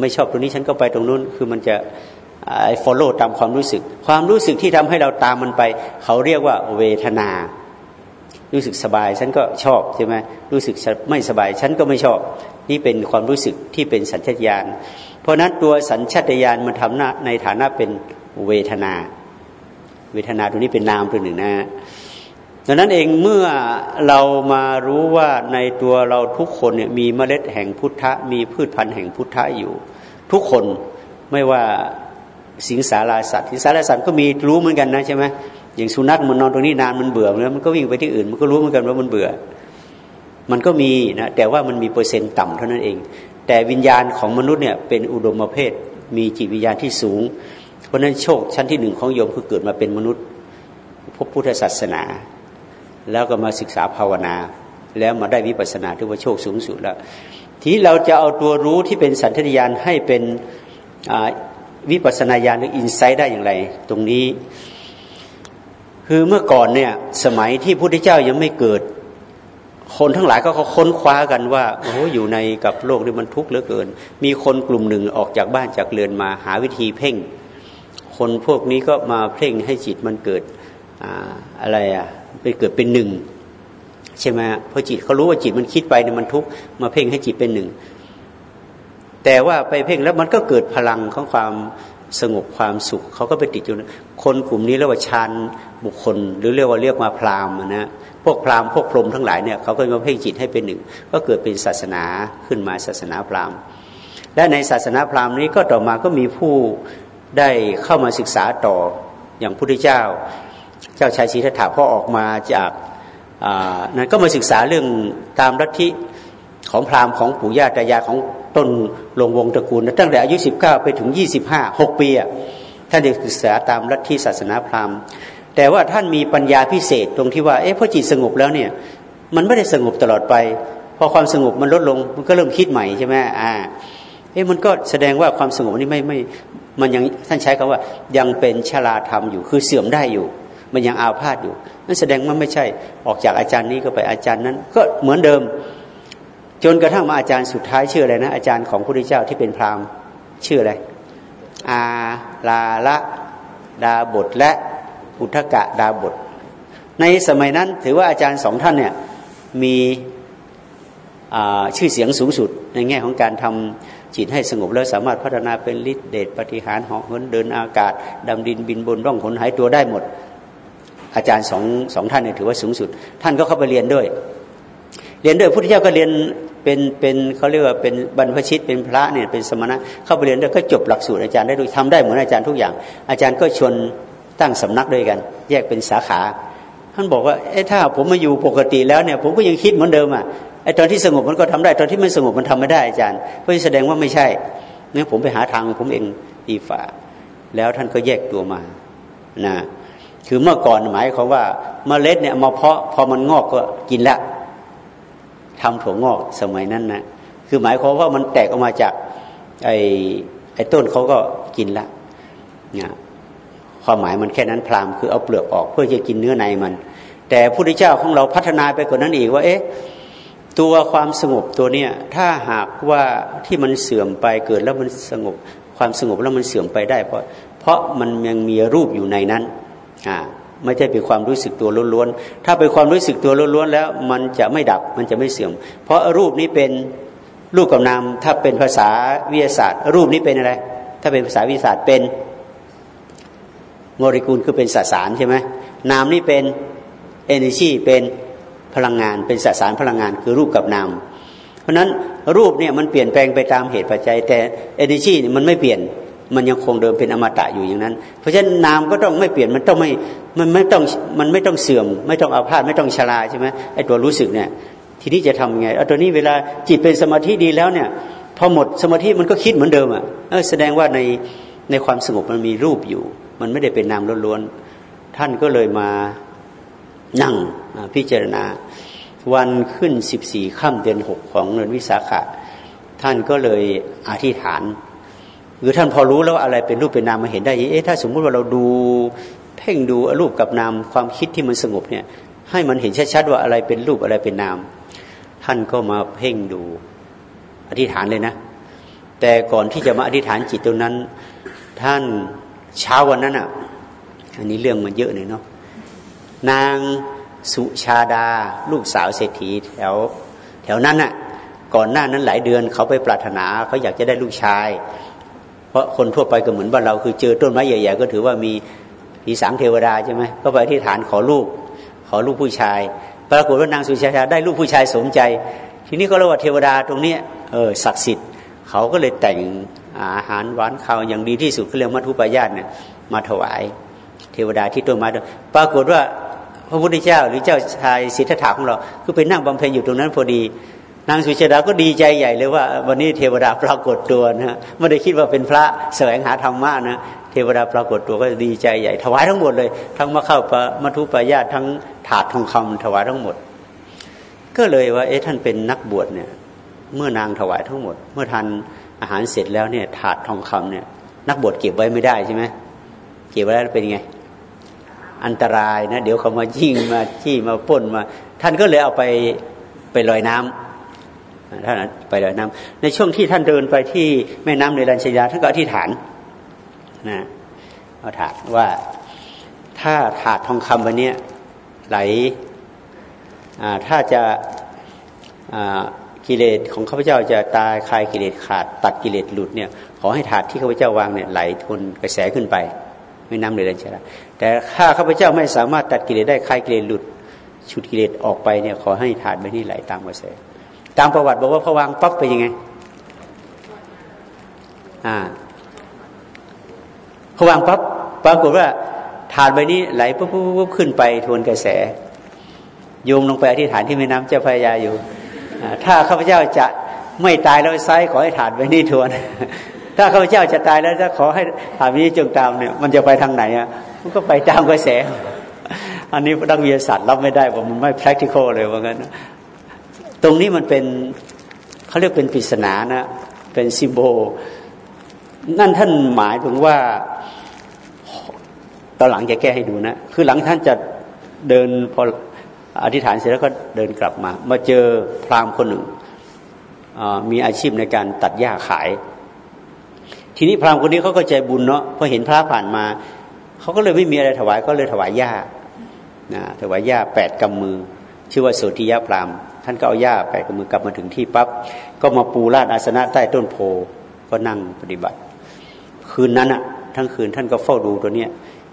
A: ไม่ชอบตรงนี้ฉันก็ไปตรงนู้นคือมันจะไอ้ follow ตามความรู้สึก ความรู้สึกที่ทำให้เราตามมันไป เขาเรียกว่าเวทนา รู้สึกสบายฉันก็ชอบใช่ไหมรู้สึกไม่สบายฉันก็ไม่ชอบ นี่เป็นความรู้สึกที่เป็นสัญชาตญาณเพราะนั้นตัวสัญชาตญาณมันทำหน้าในฐานะเป็นเวทนา เวทนาตัวนี้เป็นนามตัวหนึ่งนะดังนั้นเองเมื่อเรามารู้ว่าในตัวเราทุกคนเนี่ยมีเมล็ดแห่งพุทธะมีพืชพันธุ์แห่งพุทธะอยู่ ทุกคนไม่ว่าสิงสาราสัตว์สิงสาราสัตว์ก็มีรู้เหมือนกันนะใช่ไหมอย่างสุนัขมันนอนตรงนี้นานมันเบื่อแล้วมันก็วิ่งไปที่อื่นมันก็รู้เหมือนกันว่ามันเบื่อ มันก็มีนะแต่ว่ามันมีเปอร์เซ็นต์ต่ำเท่านั้นเอง แต่วิญญาณของมนุษย์เนี่ยเป็นอุดมเพศมีจิตวิญญาณที่สูง เพราะนั้นโชคชั้นที่หนึ่งของโยมคือเกิดมาเป็นมนุษย์พบพุทธศาสนา แล้วก็มาศึกษาภาวนา แล้วมาได้วิปัสสนาที่ว่าโชคสูงสุดแล้ว ทีเราจะเอาตัวรู้ที่เป็นสันทญญาณให้เป็นวิปัสนาญาณหรืออินไซต์ได้อย่างไร ตรงนี้ คือเมื่อก่อนเนี่ยสมัยที่พระพุทธเจ้ายังไม่เกิด คนทั้งหลายก็เขาค้นคว้ากันว่าโอ้อยู่ในกับโลกนี่มันทุกข์เหลือเกิน มีคนกลุ่มหนึ่งออกจากบ้านจากเรือนมาหาวิธีเพ่ง คนพวกนี้ก็มาเพ่งให้จิตมันเกิดออะไรอะไปเกิดเป็นหนึ่งใช่ไหมเพราะจิตเขารู้ว่าจิตมันคิดไปเนี่ยมันทุกข์มาเพ่งให้จิตเป็นหนึ่งแต่ว่าไปเพ่งแล้วมันก็เกิดพลังของความสงบความสุขเขาก็ไปติดอยู่คนกลุ่มนี้เรียกว่าฌานบุคคล หรือเรียกว่าเรียกมาพราหมณ์นะ พวกพราหมณ์พวกพรหมทั้งหลายเนี่ยเขาก็มาเพ่งจิตให้เป็นหนึ่ง ก็เกิดเป็นศาสนาขึ้นมาศาสนาพราหมณ์ และในศาสนาพราหมณ์นี้ก็ต่อมาก็มีผู้ได้เข้ามาศึกษาต่ออย่างพุทธเจ้า เจ้าชายศรีทัตถะพอออกมาจากนั้นก็มาศึกษาเรื่องตามลัทธิของพราหมณ์ของปู่ย่าตายายของต้นลงวงตระกูลตั้งแต่อายุสิบเก้าไปถึงยี่สิบห้าหกปีอะท่านได้ศึกษาตามลัทธิศาสนาพราหมณ์ แต่ว่าท่านมีปัญญาพิเศษตรงที่ว่า เอ๊ะพอจิตสงบแล้วเนี่ย มันไม่ได้สงบตลอดไป พอความสงบมันลดลง มันก็เริ่มคิดใหม่ใช่ไหมอ่า เอ๊ะมันก็แสดงว่าความสงบนี้ไม่ไม่ มันยังท่านใช้คำว่า ยังเป็นชราธรรมอยู่ คือเสื่อมได้อยู่ มันยังอาพาธอยู่ นั่นแสดงว่าไม่ใช่ ออกจากอาจารย์นี้ก็ไปอาจารย์นั้น ก็เหมือนเดิม จนกระทั่งมาอาจารย์สุดท้ายชื่ออะไรนะ อาจารย์ของพระพุทธเจ้าที่เป็นพราหมณ์ชื่ออะไร อาลาละดาบทและ อุทกะดาบท ในสมัยนั้นถือว่าอาจารย์สองท่านเนี่ยมีชื่อเสียงสูงสุด ในแง่ของการทำจิตให้สงบแล้วสามารถพัฒนาเป็นฤทธิเดชปฏิหารเหาะเหินเดินอากาศดำดินบินบนร่องขนหายตัวได้หมด อาจารย์สองสองท่านเนี่ยถือว่าสูงสุด ท่านก็เข้าไปเรียนด้วย เรียนด้วยพุทธเจ้าก็เรียนเป็นเป็นเขาเรียกว่าเป็นบรรพชิตเป็นพระเนี่ยเป็นสมณะเข้าไปเรียนด้วยก็จบหลักสูตรอาจารย์ได้ด้วยทำได้เหมือนอาจารย์ทุกอย่าง อาจารย์ก็ชวน ตั้งสำนักด้วยกัน แยกเป็นสาขาท่านบอกว่าเอ้ถ้าผมมาอยู่ปกติแล้วเนี่ย ผมก็ยังคิดเหมือนเดิมอะไอ้ตอนที่สงบมันก็ทำได้ ตอนที่ไม่สงบมันทำไม่ได้อาจารย์เพราะแสดงว่าไม่ใช่เนี่ยผมไปหาทางผมเองดีฝ่า แล้วท่านก็แยกตัวมานะคือเมื่อก่อนหมายความว่าเมล็ดเนี่ยมาเพาะพอมันงอกก็กินละทำถั่วงอกสมัยนั้นนะคือหมายความว่ามันแตกออกมาจากไอ้ไอ้ต้นเขาก็กินละเนี่ย ความหมายมันแค่นั้นพรามคือเอาเปลือกออกเพื่อจะกินเนื้อในมัน แต่พระพุทธเจ้าของเราพัฒนาไปกว่านั้นอีกว่าเอ๊ะตัวความสงบตัวเนี้ยถ้าหากว่าที่มันเสื่อมไปเกิดแล้วมันสงบ ความสงบแล้วมันเสื่อมไปได้ เพราะเพราะมันยังมีรูปอยู่ในนั้นอ่าไม่ใช่เป็นความรู้สึกตัวล้วนๆถ้าเป็นความรู้สึกตัวล้วนๆแล้ว มันจะไม่ดับมันจะไม่เสื่อม เพราะรูปนี้เป็นรูปกับนามถ้าเป็นภาษาวิทยาศาสตร์ รูปนี้เป็นอะไร ถ้าเป็นภาษาวิทยาศาสตร์เป็น โมเลกุลคือเป็นสสารใช่ไหมนามนี่เป็นเอเนจีเป็นพลังงาน เป็นสสารพลังงานคือรูปกับนาม เพราะนั้นรูปเนี่ยมันเปลี่ยนแปลงไปตามเหตุปัจจัย แต่เอเนจีมันไม่เปลี่ยนมันยังคงเดิมเป็นอมตะอยู่อย่างนั้น เพราะฉะนั้นนามก็ต้องไม่เปลี่ยนมันต้องไม่มันไม่ต้องมันไม่ต้องเสื่อม ไม่ต้องอาพาธไม่ต้องชราใช่ไหมไอ้ตัวรู้สึกเนี่ยทีนี้จะทำไงเอาตัวนี้เวลาจิตเป็นสมาธิดีแล้วเนี่ยพอหมดสมาธิมันก็คิดเหมือนเดิมอะแสดงว่าในในความสงบมันมีรูปอยู่ มันไม่ได้เป็นนามล้วนๆท่านก็เลยมานั่งพิจารณา วันขึ้นสิบสี่ค่ำเดือนหกของเดือนวิสาขะท่านก็เลยอธิษฐานหรือท่านพอรู้แล้วอะไรเป็นรูปเป็นนามมาเห็นได้เอ๊ะถ้าสมมุติว่าเราดูเพ่งดูรูปกับนามความคิดที่มันสงบเนี่ย ให้มันเห็นชัดๆว่าอะไรเป็นรูปอะไรเป็นนาม ท่านก็มาเพ่งดูอธิษฐานเลยนะ แต่ก่อนที่จะมาอธิษฐานจิตตรงนั้น ท่าน เช้าวันนั้นอะ อันนี้เรื่องมันเยอะเลยเนาะนางสุชาดา ลูกสาวเศรษฐีแถว แถวนั้นอะ ก่อนหน้านั้นหลายเดือนเขาไปปรารถนาเขาอยากจะได้ลูกชาย เพราะคนทั่วไปก็เหมือนบ้านเราคือเจอต้นไม้ใหญ่ๆก็ถือว่ามีผีสางเทวดาใช่ไหมก็ไปที่ฐานขอลูก ขอลูกผู้ชาย ปรากฏว่านางสุชาดาได้ลูกผู้ชายสมใจ ทีนี้ก็เรียกว่าเทวดาตรงนี้เออศักดิ์สิทธิ์เขาก็เลยแต่ง อาหารหวานข้าวอย่างดีที่สุดก็เรียกมัทุปายาตเนี่ยมาถวาย เทวดาที่ต้นไม้ปรากฏว่าพระพุทธเจ้าหรือเจ้าชายสิทธัตถะของเราก็ไปนั่งบำเพ็ญอยู่ตรงนั้นพอดี นางสุชาดาก็ดีใจใหญ่เลยว่า วันนี้เทวดาปรากฏตัวนะไม่ได้คิดว่าเป็นพระแสวงหาธรรมะนะเทวดาปรากฏตัวก็ดีใจใหญ่ ถวายทั้งหมดเลย ทั้งมะเข้าปะมัทุปายาตทั้งถาดทองคำถวายทั้งหมด ก็เลยว่าเอ๊ะท่านเป็นนักบวชเนี่ย เมื่อนางถวายทั้งหมด เมื่อท่าน อาหารเสร็จแล้วเนี่ย ถาดทองคำเนี่ย นักบวชเก็บไว้ไม่ได้ใช่ไหมเก็บไว้แล้วเป็นไง อันตรายนะ เดี๋ยวเขามายิงมาจี้มาป้นมา ท่านก็เลยเอาไปไปลอยน้ำท่านไปลอยน้ำในช่วงที่ท่านเดินไปที่แม่น้ำในรัญชยาท่านก็อธิษฐานนะเอาถาดว่าถ้าถาดทองคำวันนี้ไหลถ้าจะ กิเลสของข้าพเจ้าจะตายคลายกิเลสขาด ตัดกิเลสหลุดเนี่ยขอให้ถาดที่ข้าพเจ้าวางเนี่ยไหลทนกระแสขึ้นไป ไม่น้ำเลยเลยใช่ไหมแต่ถ้าข้าพเจ้าไม่สามารถตัดกิเลสได้คลายกิเลสหลุดชุดกิเลสออกไปเนี่ยขอให้ถาดไปนี่ไหลตามกระแส ตามประวัติบอกว่าพอวางปั๊บไปยังไงอ่าพอวางปั๊บปรากฏว่าฐานใบนี้ไหลปุ๊บปุ๊บปุ๊บขึ้นไปทวนกระแสโยมลงไปอธิษฐานที่แม่น้ำเจ้าพระยาอยู่ ถ้าข้าพเจ้าจะไม่ตายแล้วไซขอให้ฐานใบนี้ทวน ถ้าข้าพเจ้าจะตายแล้วจะขอให้ฐานนี้จงตามเนี่ยมันจะไปทางไหนอะมันก็ไปตามกระแส อันนี้นักวิทยาศาสตร์รับไม่ได้ผมมันไม่ practical เลยว่างั้นตรงนี้มันเป็นเขาเรียกเป็นปริศนานะเป็นซิโบ นั่นท่านหมายถึงว่าตอนหลังจะแก้ให้ดูนะ คือหลังท่านจะเดินพอ อธิษฐานเสร็จแล้วก็เดินกลับมา มาเจอพราหมณ์คนหนึ่งมีอาชีพในการตัดหญ้าขาย ทีนี้พราหมณ์คนนี้เขาก็ใจบุญเนาะพอเห็นพระผ่านมาเขาก็เลยไม่มีอะไรถวายก็เลยถวายหญ้านะถวายหญ้าแปดกำมือ ชื่อว่าโสธิยาพราหมณ์ท่านก็เอาหญ้าไปกับมือกลับมาถึงที่ปั๊บก็มาปูราดอาสนะใต้ต้นโพก็นั่งปฏิบัติ คืนนั้นอะทั้งคืนท่านก็เฝ้าดูตัวเนี้ย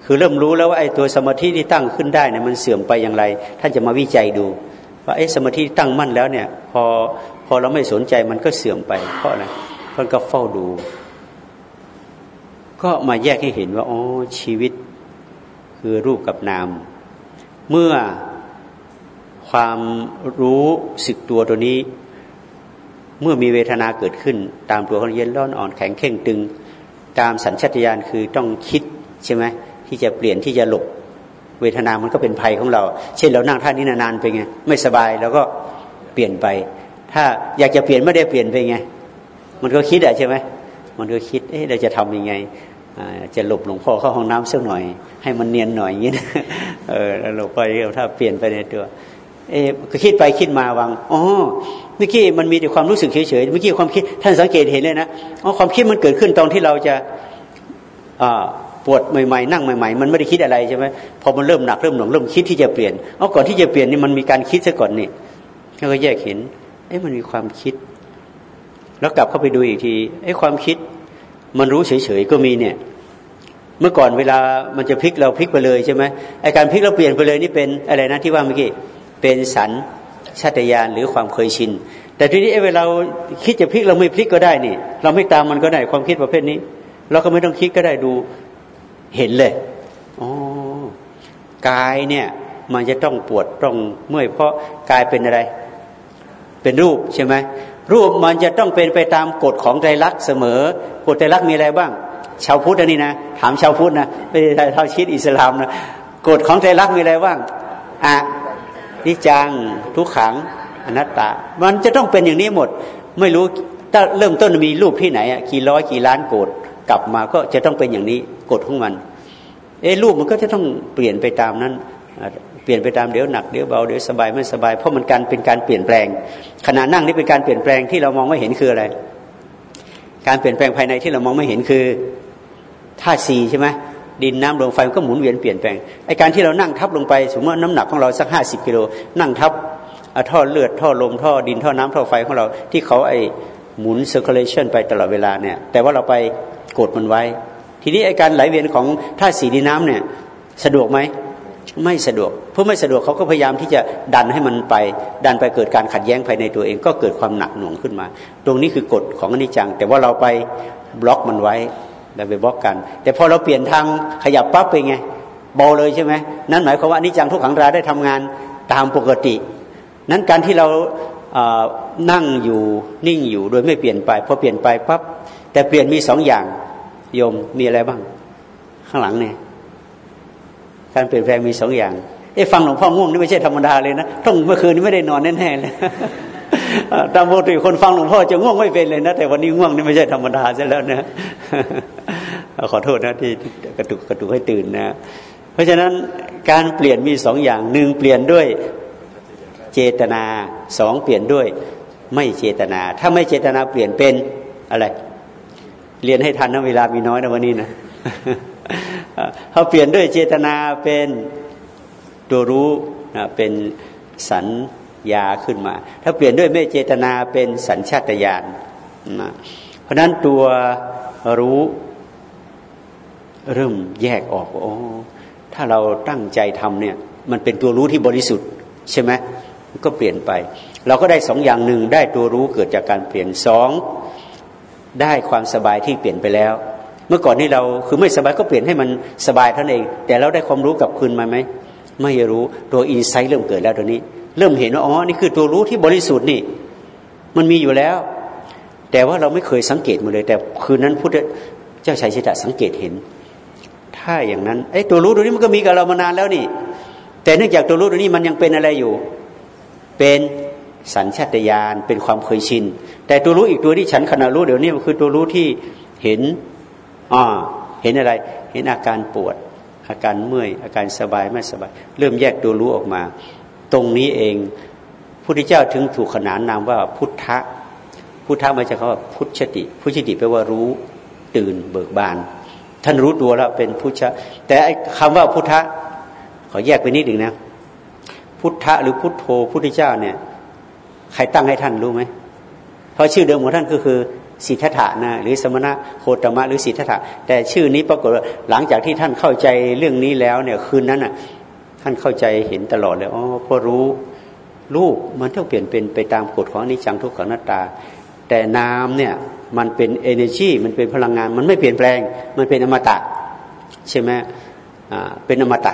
A: คือเริ่มรู้แล้วว่าไอ้ตัวสมาธิที่ตั้งขึ้นได้เนี่ยมันเสื่อมไปอย่างไร ท่านจะมาวิจัยดูว่าไอ้สมาธิตั้งมั่นแล้วเนี่ย พอพอเราไม่สนใจมันก็เสื่อมไป เพราะอะไรท่านก็เฝ้าดู ก็มาแยกให้เห็นว่าอ๋อชีวิตคือรูปกับนาม เมื่อความรู้สึกตัวตัวนี้ เมื่อมีเวทนาเกิดขึ้น ตามตัวของเย็นร้อนอ่อนแข็งเข่งตึง ตามสัญชาตญาณคือต้องคิดใช่ไหม ที่จะเปลี่ยนที่จะหลบเวทนามันก็เป็นภัยของเรา เช่นเรานั่งท่านี้นานๆไปไงไม่สบายแล้วก็เปลี่ยนไป ถ้าอยากจะเปลี่ยนไม่ได้เปลี่ยนไปไง มันก็คิดอะใช่ไหมมันก็คิดเอ๊ะเราจะทํำยังไงจะหลบหลวงพ่อเข้าห้องน้ำสักหน่อย ให้มันเนียนหน่อยอย่างนี้เออแล้วหลวงพ่อถ้าเปลี่ยนไปในตัว เอ๊ก็คิดไปคิดมาวังอ๋อเมื่อกี้มันมีแต่ความรู้สึกเฉยๆเมื่อกี้ความคิดท่านสังเกตเห็นเลยนะอ๋อความคิดมันเกิดขึ้นตอนที่เราจะ ปวดใหม่ๆนั่งใหม่ๆมันไม่ได้คิดอะไรใช่ไหมพอมันเริ่มหนักเริ่มหน่วงเริ่มคิดที่จะเปลี่ยนเอาก่อนที่จะเปลี่ยนนี่มันมีการคิดซะก่อนนี่เราก็แยกเห็นเอ๊ะมันมีความคิด แล้วกลับเข้าไปดูอีกทีเอ๊ะความคิด มันรู้เฉยๆก็มีเนี่ย เมื่อก่อนเวลามันจะพลิกเราพลิกไปเลยใช่ไหมไอการพลิกเราเปลี่ยนไปเลยนี่เป็นอะไรนะที่ว่าเมื่อกี้เป็นสันชาตญาณหรือความเคยชินแต่ทีนี้เวลาคิดจะพลิกเราไม่พลิกก็ได้นี่ เราไม่ตามมันก็ได้ความคิดประเภทนี้ เราก็ไม่ต้องคิดก็ได้ดู เห็นเลยอ๋อกายเนี่ย มันจะต้องปวดต้องเมื่อยเพราะกายเป็นอะไร เป็นรูปใช่ไหมรูปมันจะต้องเป็นไปตามกฎของใจรักเสมอกฎใจรักมีอะไรบ้าง ชาวพุทธนี่นะถามชาวพุทธนะไม่ใช่ชาวชิดอิสลามนะกฎของใจรักมีอะไรบ้างอะนิจังทุกขังอนัตตา มันจะต้องเป็นอย่างนี้หมด ไม่รู้ถ้าเริ่มต้นมีรูปที่ไหนอะกี่ร้อยกี่ล้านโกด กลับมาก็จะต้องเป็นอย่างนี้กฎของมัน เอ้รูปมันก็จะต้องเปลี่ยนไปตามนั้น เปลี่ยนไปตามเดี๋ยวหนักเดี๋ยวเบาเดี๋ยวสบายไม่สบาย เพราะมันการเป็นการเปลี่ยนแปลง ขณะนั่งนี่เป็นการเปลี่ยนแปลงที่เรามองไม่เห็นคืออะไร การเปลี่ยนแปลงภายในที่เรามองไม่เห็นคือธาตุสี่ใช่ไหมดินน้ำลมไฟมันก็หมุนเวียนเปลี่ยนแปลงไอการที่เรานั่งทับลงไป สมมติว่าน้ำหนักของเราสักห้าสิบกิโลนั่งทับท่อเลือดท่อลมท่อดินท่อน้ำท่อไฟของเราที่เขาไอหมุน circulation ไปตลอดเวลาเนี่ย แต่ว่าเราไป กดมันไว้ ทีนี้ไอการไหลเวียนของธาตุสีดินน้ำเนี่ย สะดวกไหมไม่สะดวก เพื่อไม่สะดวกเขาก็พยายามที่จะดันให้มันไป ดันไปเกิดการขัดแย้งภายในตัวเอง ก็เกิดความหนักหน่วงขึ้นมา ตรงนี้คือกฎของอนิจจัง แต่ว่าเราไปบล็อกมันไว้เราไปบล็อกกัน แต่พอเราเปลี่ยนทางขยับปั๊บไปไงเบาเลยใช่ไหมนั่นหมายความว่าอนิจจังทุกขังราได้ทำงานตามปกติ นั้นการที่เรานั่งอยู่นิ่งอยู่โดยไม่เปลี่ยนไปพอเปลี่ยนไปปั๊บแต่เปลี่ยนมีสองอย่าง โยมมีอะไรบ้าง ข้างหลังเนี่ย การเปลี่ยนแปลงมีสองอย่างเอ้ฟังหลวงพ่อง่วงนี่ไม่ใช่ธรรมดาเลยนะต้องเมื่อคืนนี้ไม่ได้นอนแน่ๆเลยตามปกติคนฟังหลวงพ่อจะง่วงไม่เป็นเลยนะแต่วันนี้ง่วงนี่ไม่ใช่ธรรมดาซะแล้วนะขอโทษนะที่กระตุกกระตุกให้ตื่นนะ เพราะฉะนั้นการเปลี่ยนมีสองอย่างหนึ่งเปลี่ยนด้วยเจตนาสองเปลี่ยนด้วย ไม่เจตนา ถ้าไม่เจตนาเปลี่ยนเป็นอะไร เรียนให้ทันนะเวลามีน้อยนะวันนี้นะเขาเปลี่ยนด้วยเจตนาเป็นตัวรู้นะเป็นสัญญาขึ้นมา ถ้าเปลี่ยนด้วยไม่เจตนาเป็นสัญชาตญาณนะเพราะนั้นตัวรู้เริ่มแยกออกว่าโอ้ถ้าเราตั้งใจทำเนี่ย มันเป็นตัวรู้ที่บริสุทธิ์ใช่ไหมก็เปลี่ยนไป เราก็ได้สองอย่างหนึ่งได้ตัวรู้เกิดจากการเปลี่ยนสอง ได้ความสบายที่เปลี่ยนไปแล้ว เมื่อก่อนนี้เราคือไม่สบายก็เปลี่ยนให้มันสบายเท่านั้นเอง แต่เราได้ความรู้กลับคืนมาไหมไม่รู้ตัวอินไซต์เริ่มเกิดแล้วตัวนี้ เริ่มเห็นว่าอ๋อนี่คือตัวรู้ที่บริสุทธิ์นี่ มันมีอยู่แล้ว แต่ว่าเราไม่เคยสังเกตมาเลย แต่คืนนั้นพุทธเจ้าชายชิตะสังเกตเห็น ถ้าอย่างนั้นไอ้ตัวรู้ตัวนี้มันก็มีกับเรามานานแล้วนี่ แต่เนื่องจากตัวรู้ตัวนี้มันยังเป็นอะไรอยู่ เป็น สัญชาตญาณเป็นความเคยชิน แต่ตัวรู้อีกตัวที่ฉันขณะรู้เดี๋ยวนี้มันคือตัวรู้ที่เห็นอ่าเห็นอะไร เห็นอาการปวด อาการเมื่อย อาการสบายไม่สบาย เริ่มแยกตัวรู้ออกมา ตรงนี้เองพุทธเจ้าถึงถูกขนานนามว่าพุทธะพุทธะมาจากคำว่าพุทธติพุทธติแปลว่ารู้ตื่นเบิกบาน ท่านรู้ตัวแล้วเป็นพุทธะแต่คำว่าพุทธะขอแยกไปนิดหนึ่งนะพุทธะหรือพุทโธพุทธเจ้าเนี่ย ใครตั้งให้ท่านรู้ไหมเพราะชื่อเดิมของท่านก็คือสิทธัตถะนะหรือสมณะโคตมะหรือสิทธัตถะแต่ชื่อนี้ปรากฏหลังจากที่ท่านเข้าใจเรื่องนี้แล้วเนี่ยคืนนั้นอะท่านเข้าใจเห็นตลอดเลยอ๋อพอรู้รูปมันต้องเปลี่ยนเป็นไปตามกฎของอนิจจังทุกขังนัตตา แต่นามเนี่ยมันเป็นเอเนจีมันเป็นพลังงาน มันไม่เปลี่ยนแปลง มันเป็นอมตะ ใช่ไหมอ่าเป็นอมตะ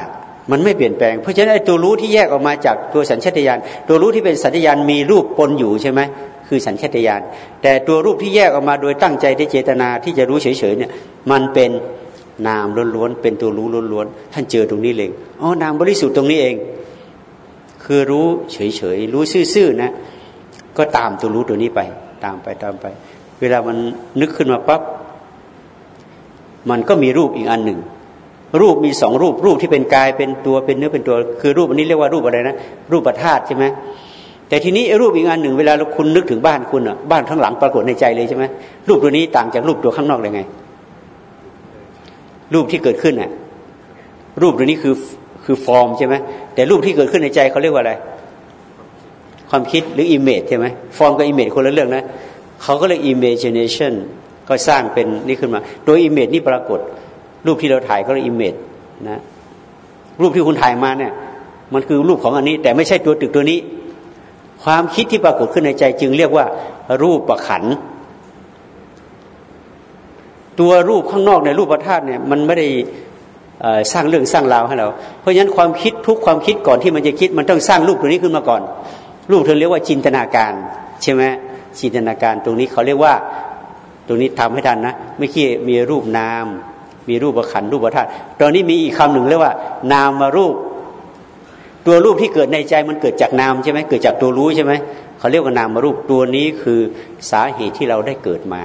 A: มันไม่เปลี่ยนแปลง เพราะฉะนั้นตัวรู้ที่แยกออกมาจากตัวสัญชตาตญาณตัวรู้ที่เป็นสัญชาตญาณมีรูปปนอยู่ใช่ไหมคือสัญชตาตญาณแต่ตัวรูปที่แยกออกมาโดยตั้งใจที่เจตนาที่จะรู้เฉยๆเนี่ย มันเป็นนามล้วนๆเป็นตัวรู้ล้วนๆท่านเจอตรงนี้เลยอ๋อนามบริสุทธิ์ตรงนี้เอง คือรู้เฉยๆรู้ซื่อๆนะ ก็ตามตัวรู้ตัวนี้ไป ตามไปตามไป เวลามันนึกขึ้นมาปั๊บมันก็มีรูปอีกอันหนึ่ง รูปมีสองรูป รูปที่เป็นกายเป็นตัวเป็นเนื้อเป็นตัว คือรูปอันนี้เรียกว่ารูปอะไรนะรูปธาตุใช่ไหมแต่ทีนี้รูปอีกอันหนึ่งเวลาคุณนึกถึงบ้านคุณอะบ้านข้างหลังปรากฏในใจเลยใช่ไหมรูปตัวนี้ต่างจากรูปตัวข้างนอกเลยไง รูปที่เกิดขึ้นอะ รูปตัวนี้คือคือฟอร์มใช่ไหมแต่รูปที่เกิดขึ้นในใจเขาเรียกว่าอะไร ความคิดหรือ image ใช่ไหมฟอร์มกับ image คนละเรื่องนะเขาก็เลย imagination ก็สร้างเป็นนี่ขึ้นมา โดย image นี่ปรากฏ รูปที่เราถ่ายก็เรียก imageนะรูปที่คุณถ่ายมาเนี่ย มันคือรูปของอันนี้ แต่ไม่ใช่ตัวตึกตัวนี้ ความคิดที่ปรากฏขึ้นในใจจึงเรียกว่า รูปประขัน ตัวรูปข้างนอกในรูปประธาตุเนี่ย มันไม่ได้สร้างเรื่องสร้างราวให้เรา เพราะฉะนั้นความคิดทุกความคิดก่อนที่มันจะคิด มันต้องสร้างรูปตัวนี้ขึ้นมาก่อน รูปเธอเรียกว่าจินตนาการ ใช่ไหมจินตนาการตรงนี้เขาเรียกว่า ตรงนี้ทำให้ทันนะไม่คี่มีรูปนาม มีรูปขันรูปธาตุตอนนี้มีอีกคำหนึ่งเรียกว่า นามารูป ตัวรูปที่เกิดในใจมันเกิดจากนามใช่ไหมเกิดจากตัวรู้ใช่ไหมเขาเรียกว่านามารูปตัวนี้คือสาเหตุที่เราได้เกิดมา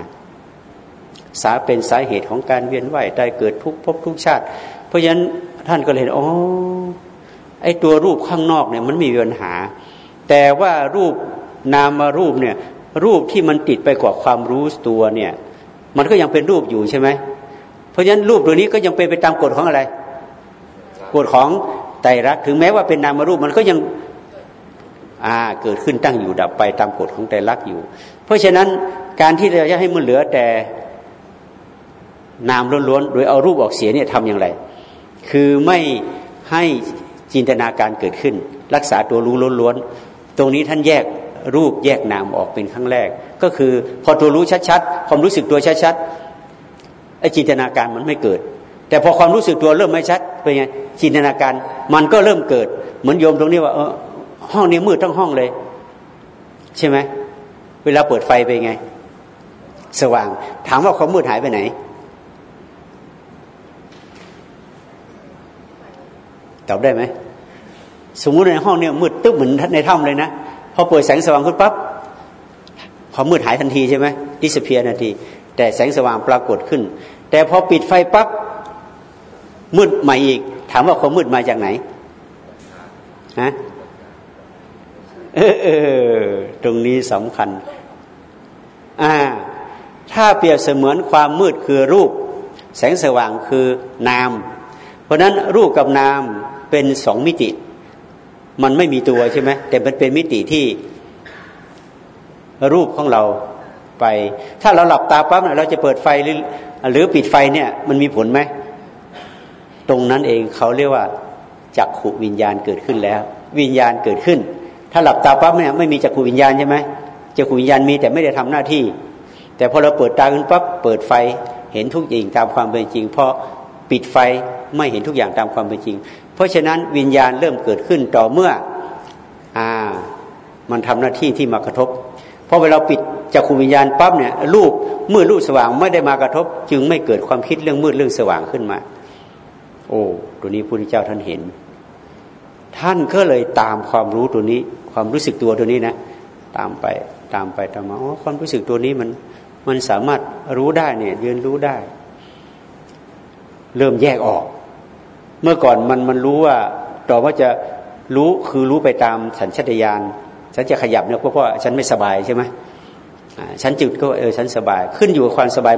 A: สาเป็นสาเหตุของการเวียนว่ายได้เกิดทุกภพทุกชาติ เพราะฉะนั้นท่านก็เลยอ๋อไอตัวรูปข้างนอกเนี่ยมันมีปัญหา แต่ว่ารูปนามารูปเนี่ยรูปที่มันติดไปกว่าความรู้ตัวเนี่ย มันก็ยังเป็นรูปอยู่ใช่ไหม ราะฉะนั้นรูปตัวนี้ก็ยังเป็นไปตามกฎของอะไร กฎของไตรลักษณ์ถึงแม้ว่าเป็นนามรูปมันก็ยังอ่าเกิดขึ้นตั้งอยู่ดับไปตามกฎของไตรลักษณ์อยู่ เพราะฉะนั้นการที่เราจะให้มันเหลือแต่นามล้วนๆโดยเอารูปออกเสียเนี่ยทำอย่างไร คือไม่ให้จินตนาการเกิดขึ้น รักษาตัวรู้ล้วนๆตรงนี้ท่านแยกรูปแยกนามออกเป็นครั้งแรก ก็คือพอตัวรู้ชัดๆความรู้สึกตัวชัดๆ ไอ้จินตนาการมันไม่เกิด แต่พอความรู้สึกตัวเริ่มไม่ชัดเป็นไงจินตนาการมันก็เริ่มเกิด เหมือนโยมตรงนี้ว่าเออห้องนี้มืดทั้งห้องเลย ใช่ไหมเวลาเปิดไฟไปไง สว่าง ถามว่าความมืดหายไปไหนตอบได้ไหมสมมุติในห้องเนี่ยมืดตึ๊บเหมือนในถ้ำเลยนะพอเปิดแสงสว่างขึ้นปั๊บความมืดหายทันทีใช่ไหมดิสเพียนาที แต่แสงสว่างปรากฏขึ้น แต่พอปิดไฟปั๊บมืดใหม่อีก ถามว่าความมืดมาจากไหนฮะเออตรงนี้สำคัญ อ่า ถ้าเปรียบเสมือนความมืดคือรูป แสงสว่างคือนาม เพราะนั้นรูปกับนามเป็นสองมิติ มันไม่มีตัวใช่ไหมแต่มันเป็นมิติที่รูปของเรา ไป ถ้าเราหลับตาปั๊บเราจะเปิดไฟหรือหรือปิดไฟเนี่ยมันมีผลไหม ตรงนั้นเองเขาเรียกว่าจักขุวิญญาณเกิดขึ้นแล้ว วิญญาณเกิดขึ้น ถ้าหลับตาปั๊บเนี่ยไม่มีจักขุวิญญาณใช่ไหมจักขุวิญญาณมีแต่ไม่ได้ทำหน้าที่ แต่พอเราเปิดตาขึ้นปั๊บเปิดไฟเห็นทุกอย่างตามความเป็นจริง เพราะปิดไฟไม่เห็นทุกอย่างตามความเป็นจริง เพราะฉะนั้นวิญญาณเริ่มเกิดขึ้นต่อเมื่ออ่ามันทำหน้าที่ที่มากระทบ พอเวลาปิดจักขูวิญญาณปั๊บเนี่ยรูปมืดรูปสว่างไม่ได้มากระทบ จึงไม่เกิดความคิดเรื่องมืดเรื่องสว่างขึ้นมา โอ้ตัวนี้พระพุทธเจ้าท่านเห็น ท่านก็เลยตามความรู้ตัวนี้ ความรู้สึกตัวตัวนี้นะ ตามไปตามไปตามมาอ๋อความรู้สึกตัวนี้มันมันสามารถรู้ได้เนี่ยเรียนรู้ได้ เริ่มแยกออก เมื่อก่อนมันมันรู้ว่าต่อว่าจะรู้คือรู้ไปตามสัญชตาตญาณ ฉันจะขยับเนี่ยเพราะว่าฉันไม่สบายใช่ไหมฉันจุดก็เออฉันสบาย ขึ้นอยู่กับความสบาย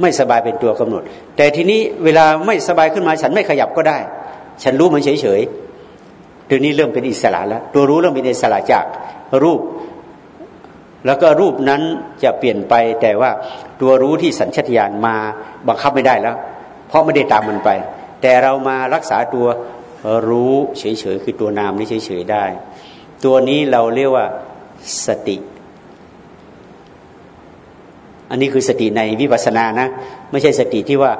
A: ไม่สบายเป็นตัวกำหนด แต่ทีนี้เวลาไม่สบายขึ้นมา ฉันไม่ขยับก็ได้ ฉันรู้มันเฉยเฉยตัวนี้เริ่มเป็นอิสระแล้ว ตัวรู้เริ่มเป็นอิสระจากรูป แล้วก็รูปนั้นจะเปลี่ยนไป แต่ว่าตัวรู้ที่สัญชตาตญาณมาบังคับไม่ได้แล้ว เพราะไม่ได้ตามมันไป แต่เรามารักษาตัวรู้เฉยๆคือตัวนามนี้เฉยๆได้ ตัวนี้เราเรียกว่าสติ อันนี้คือสติในวิปัสสนานะ ไม่ใช่สติที่ว่า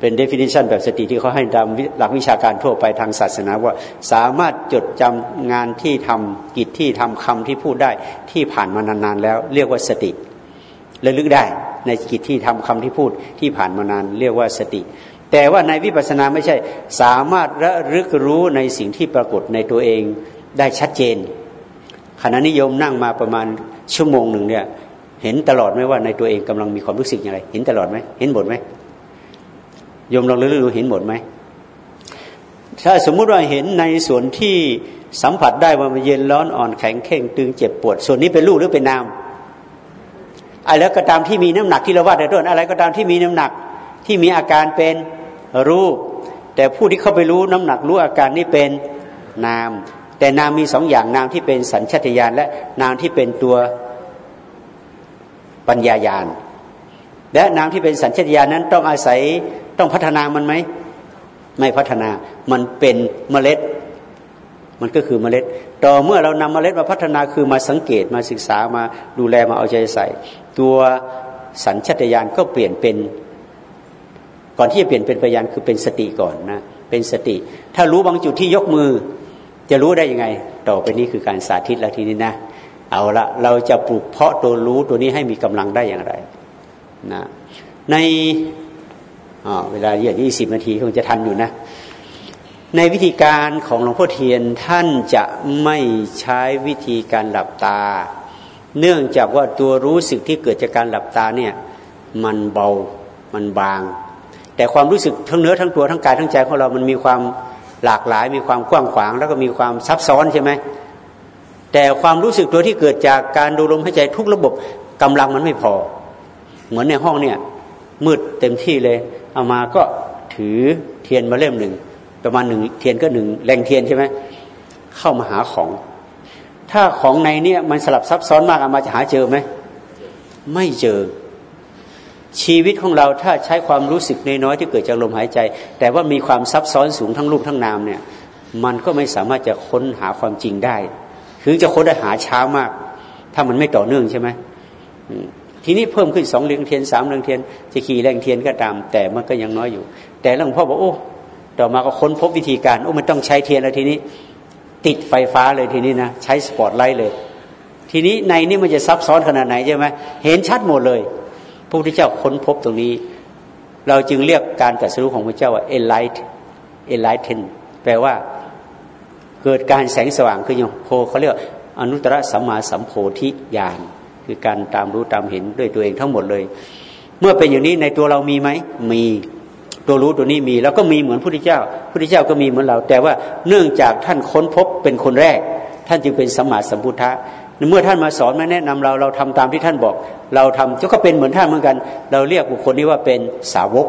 A: เป็น definition แบบสติที่เขาให้ตามหลักวิชาการทั่วไปทางศาสนาว่าสามารถจดจำงานที่ทำกิจที่ทำคำที่พูดได้ที่ผ่านมานานๆแล้ว เรียกว่าสติระลึกได้ในกิจที่ทำคำที่พูดที่ผ่านมานาน เรียกว่าสติ แต่ว่าในวิปัสสนาไม่ใช่สามารถระลึกรู้ในสิ่งที่ปรากฏในตัวเอง ได้ชัดเจนขณะนิยมนั่งมาประมาณชั่วโมงหนึ่งเนี่ย เห็นตลอดไหมว่าในตัวเองกำลังมีความรู้สึกอย่างไร เห็นตลอดไหมเห็นหมดไหมโยมลองเลือกดูเห็นหมดไหมถ้าสมมุติว่าเห็นในส่วนที่สัมผัสได้ว่ามันเย็นร้อนอ่อนแข็งเข่งตึงเจ็บปวด ส่วนนี้เป็นรูปหรือเป็นนามอะไรก็ตามที่มีน้ำหนักที่เราว่าแต่ต้นอะไรก็ตามที่มีน้ำหนักที่มีอาการเป็นรูป แต่ผู้ที่เข้าไปรู้น้ำหนักรู้อาการนี้เป็นนาม แต่นามมีสองอย่างนามที่เป็นสัญชาตญาณและนามที่เป็นตัวปัญญายาณและนามที่เป็นสัญชาตญาณนั้นต้องอาศัยต้องพัฒนามันไหมไม่พัฒนามันเป็นเมล็ด มันก็คือเมล็ด ต่อเมื่อเรานำเมล็ดมาพัฒนาคือมาสังเกตมาศึกษามาดูแลมาเอาใจใส่ ตัวสัญชตาตญาณก็เปลี่ยนเป็น ก่อนที่จะเปลี่ยนเป็นปัญญาคือเป็นสติก่อนนะเป็นสติ ถ้ารู้บางจุดที่ยกมือ จะรู้ได้ยังไง ต่อไปนี้คือการสาธิตแล้วทีนี้นะ เอาละเราจะปลูกเพาะตัวรู้ตัวนี้ให้มีกำลังได้อย่างไรนะในเวลาเยอะยี่สิบนาทีคงจะทันอยู่นะ ในวิธีการของหลวงพ่อเทียนท่านจะไม่ใช้วิธีการหลับตา เนื่องจากว่าตัวรู้สึกที่เกิดจากการหลับตาเนี่ยมันเบามันบาง แต่ความรู้สึกทั้งเนื้อทั้งตัวทั้งกายทั้งใจของเรามันมีความ หลากหลายมีความกว้างขวาง แล้วก็มีความซับซ้อนใช่ไหมแต่ความรู้สึกตัวที่เกิดจากการดูลมหายใจทุกระบบกำลังมันไม่พอ เหมือนในห้องเนี่ยมืดเต็มที่เลย เอามาก็ถือเทียนมาเล่มหนึ่งประมาณหนึ่งเทียนก็หนึ่งแรงเทียนใช่ไหมเข้ามาหาของ ถ้าของในเนี่ยมันสลับซับซ้อนมากเอามาจะหาเจอไหมไม่เจอ ชีวิตของเราถ้าใช้ความรู้สึกน้อยๆที่เกิดจากลมหายใจ แต่ว่ามีความซับซ้อนสูงทั้งรูปทั้งนามเนี่ยมันก็ไม่สามารถจะค้นหาความจริงได้คือจะค้นได้หาช้ามาก ถ้ามันไม่ต่อเนื่องใช่ไหมทีนี้เพิ่มขึ้นสองเรียงเทียนสามเรียงเทียนจะขี่แรงเทียนก็ตาม แต่มันก็ยังน้อยอยู่ แต่หลวงพ่อบอกโอ้ต่อมาก็ค้นพบวิธีการโอ้มันต้องใช้เทียนแล้วทีนี้ ติดไฟฟ้าเลยทีนี้นะใช้สปอตไลท์เลย ทีนี้ในนี้มันจะซับซ้อนขนาดไหนใช่ไหมเห็นชัดหมดเลย พระพุทธเจ้าค้นพบตรงนี้ เราจึงเรียกการตรัสรู้ของพระเจ้าว่า enlight enlighten แปลว่า เกิดการแสงสว่างขึ้นอย่างโพเขาเรียกอนุตตรสัมมาสัมโพธิญาณคือการตามรู้ตามเห็นด้วยตัวเองทั้งหมดเลย เมื่อเป็นอย่างนี้ในตัวเรามีไหมมีตัวรู้ตัวนี้มีแล้วก็มีเหมือนพระพุทธเจ้าพระพุทธเจ้าก็มีเหมือนเรา แต่ว่าเนื่องจากท่านค้นพบเป็นคนแรก ท่านจึงเป็นสมมาสัมพุทธะ เมื่อท่านมาสอนมาแนะนำเราเราทำตามที่ท่านบอก เราทำก็เป็นเหมือนท่านเหมือนกัน เราเรียกบุคคลนี้ว่าเป็นสาวก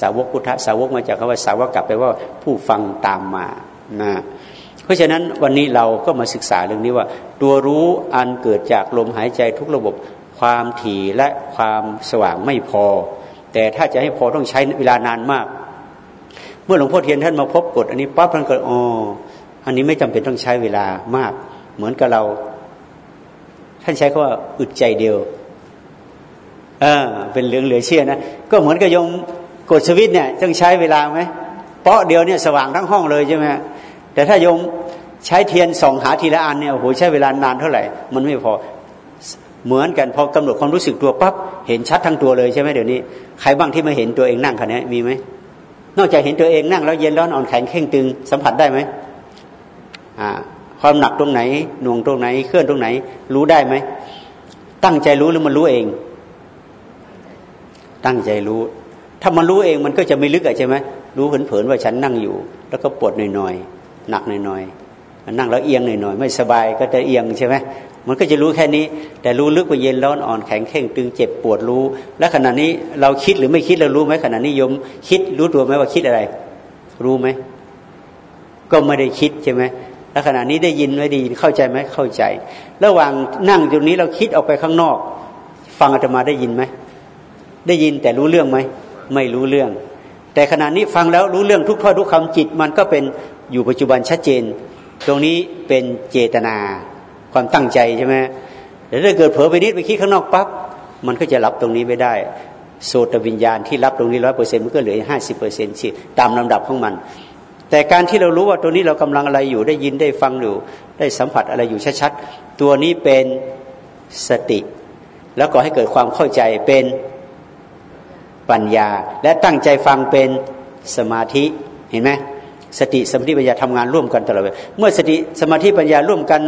A: สาวกพุทธสาวกมาจากคำว่าสาวกกลับไปว่าผู้ฟังตามมานะเพราะฉะนั้นวันนี้เราก็มาศึกษาเรื่องนี้ว่า ตัวรู้อันเกิดจากลมหายใจทุกระบบ ความถี่และความสว่างไม่พอ แต่ถ้าจะให้พอต้องใช้เวลานานมาก เมื่อหลวงพ่อเทียนท่านมาพบกฎอันนี้ปั๊บท่านก็อ๋ออันนี้ไม่จำเป็นต้องใช้เวลามาก เหมือนกับเรา ท่านใช้คำว่าอึดใจเดียวเออเป็นเรื่องเหลือเชื่อนะก็เหมือนกับยมกดสวิตเนี่ยต้องใช้เวลาไหมเพราะเดียวเนี่ยสว่างทั้งห้องเลยใช่ไหมแต่ถ้ายมใช้เทียนส่องหาทีละอันเนี่ยโอ้โหใช้เวลานานเท่าไหร่ มันไม่พอเหมือนกันพอกำหนดความรู้สึกตัวปั๊บเห็นชัดทั้งตัวเลยใช่ไหมเดี๋ยวนี้ใครบ้างที่มาเห็นตัวเองนั่งขณะนี้มีไหมนอกจากเห็นตัวเองนั่งแล้วเย็นร้อนอ่อนแข็งเข่งตึงสัมผัสได้ไหมอ่า ความหนักตรงไหน หน่วงตรงไหน เคลื่อนตรงไหน รู้ได้ไหม ตั้งใจรู้หรือมันรู้เอง ตั้งใจรู้ ถ้ามันรู้เองมันก็จะไม่ลึกอะใช่ไหมรู้เผินๆว่าฉันนั่งอยู่ แล้วก็ปวดหน่อยๆหนักหน่อยๆนั่งแล้วเอียงหน่อยๆไม่สบายก็จะเอียงใช่ไหมมันก็จะรู้แค่นี้ แต่รู้ลึกว่าเย็นร้อนอ่อนแข็งเข่งตึงเจ็บปวดรู้ และขณะนี้เราคิดหรือไม่คิดเรารู้ไหมขณะนี้ยม คิดรู้ตัวไหมว่าคิดอะไร รู้ไหมก็ไม่ได้คิดใช่ไหม แล้วขณะนี้ได้ยินไม่ด้ยินเข้าใจไหมเข้าใจ ระหว่างนั่งตรงนี้เราคิดออกไปข้างนอก ฟังอาตมาได้ยินไหมได้ยินแต่รู้เรื่องไหมไม่รู้เรื่อง แต่ขณะนี้ฟังแล้วรู้เรื่องทุกถ้อทุกคำจิต มันก็เป็นอยู่ปัจจุบันชัดเจน ตรงนี้เป็นเจตนา ความตั้งใจใช่ไหมแต่ถ้าเกิดเผลอไปนิดไปคิดข้างนอกปั๊บมันก็จะรับตรงนี้ไม่ได้โสตวิญญาณที่รับตรงนี้ร้อยเปอร์เซ็นต์มันก็เหลือห้าสิบเปอร์เซ็นต์สิตามลำดับของมัน แต่การที่เรารู้ว่าตัวนี้เรากำลังอะไรอยู่ได้ยินได้ฟังอยู่ ได้สัมผัสอะไรอยู่ชัดๆตัวนี้เป็นสติ แล้วก็ให้เกิดความเข้าใจเป็นปัญญา และตั้งใจฟังเป็นสมาธิเห็นไหมสติสมาธิปัญญาทำงานร่วมกันตลอดเวลาเมื่อสติสมาธิปัญญาร่วมกัน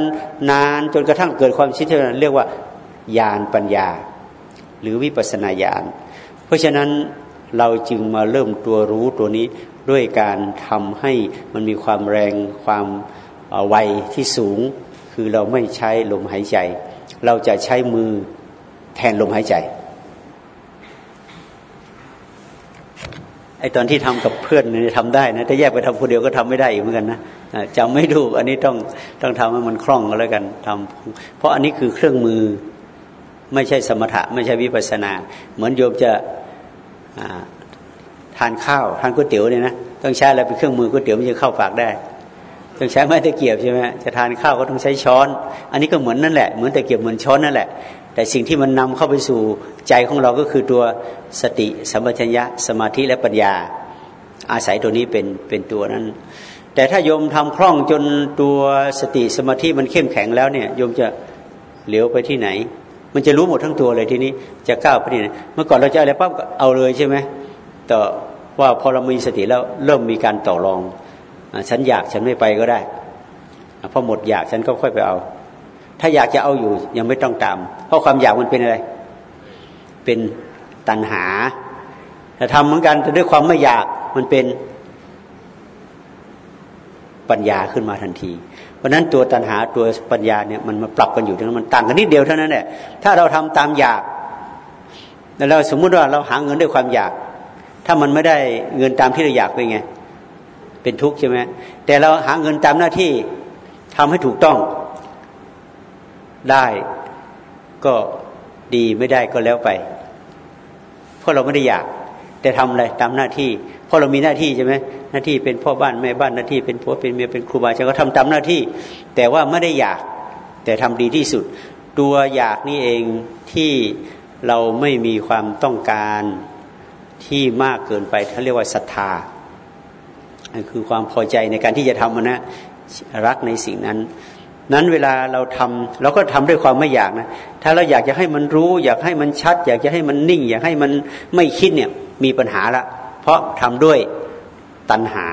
A: นานจนกระทั่งเกิดความชิดเท่านั้นเรียกว่าญาณปัญญา หรือวิปัสนาญาณเพราะฉะนั้น เราจึงมาเริ่มตัวรู้ตัวนี้ด้วยการทำให้มันมีความแรงความไวที่สูง คือเราไม่ใช้ลมหายใจ เราจะใช้มือแทนลมหายใจไอตอนที่ทำกับเพื่อนเนี่ยทำได้นะถ้าแยกไปทำคนเดียวก็ทำไม่ได้อีกเหมือนกันนะจำไม่ถูกอันนี้ต้องต้องทำให้มันคล่องก็แล้วกันทำเพราะอันนี้คือเครื่องมือไม่ใช่สมถะ ไม่ใช่วิปัสนา เหมือนโยมจะ ทานข้าวทานก๋วยเตี๋ยวเนี่ยนะต้องใช้อะไรเป็นเครื่องมือก๋วยเตี๋ยวมันจะเข้าปากได้ ต้องใช้ไม้ตะเกียบใช่ไหมจะทานข้าวก็ต้องใช้ช้อน อันนี้ก็เหมือนนั่นแหละเหมือนตะเกียบเหมือนช้อนนั่นแหละ แต่สิ่งที่มันนำเข้าไปสู่ใจของเราก็คือตัวสติสัมปชัญญะสมาธิและปัญญา อาศัยตัวนี้เป็นเป็นตัวนั้น แต่ถ้าโยมทำคล่องจนตัวสติสมาธิมันเข้มแข็งแล้วเนี่ยโยมจะเหลียวไปที่ไหน มันจะรู้หมดทั้งตัวเลยทีนี้จะก้าวไปที่ไหนเมื่อก่อนเราจะอะไรปั๊บเอาเลยใช่ไหมแต่ว่าพอเรามีสติแล้วเริ่มมีการต่อรองฉันอยากฉันไม่ไปก็ได้พอหมดอยากฉันก็ค่อยไปเอา ถ้าอยากจะเอาอยู่ยังไม่ต้องตาม เพราะความอยากมันเป็นอะไร เป็นตัณหาแต่ทำเหมือนกันแต่ด้วยความไม่อยากมันเป็น ปัญญาขึ้นมาทันที เพราะนั้นตัวตัณหาตัวปัญญาเนี่ยมันมาปรับกันอยู่ตรงนั้นมันต่างกันนิดเดียวเท่านั้นแหละถ้าเราทำตามอยากแล้วเราสมมุติว่าเราหาเงินด้วยความอยาก ถ้ามันไม่ได้เงินตามที่เราอยากเป็นไง เป็นทุกข์ใช่ไหมแต่เราหาเงินตามหน้าที่ทำให้ถูกต้องได้ก็ดีไม่ได้ก็แล้วไป เพราะเราไม่ได้อยาก แต่ทำอะไรตามหน้าที่ เพราะเรามีหน้าที่ใช่ไหม หน้าที่เป็นพ่อบ้านแม่บ้านหน้าที่เป็นผัวเป็นเมียเป็นครูบาอาจารย์ก็ทำตามหน้าที่ แต่ว่าไม่ได้อยากแต่ทำดีที่สุด ตัวอยากนี่เองที่เราไม่มีความต้องการที่มากเกินไปเขาเรียกว่าศรัทธาคือความพอใจในการที่จะทำนนะรักในสิ่งนั้น นั้นเวลาเราทำเราก็ทำด้วยความไม่อยากนะถ้าเราอยากจะให้มันรู้ อยากให้มันชัด อยากจะให้มันนิ่ง อยากให้มันไม่คิดเนี่ยมีปัญหาละเพราะทำด้วย ตัณหา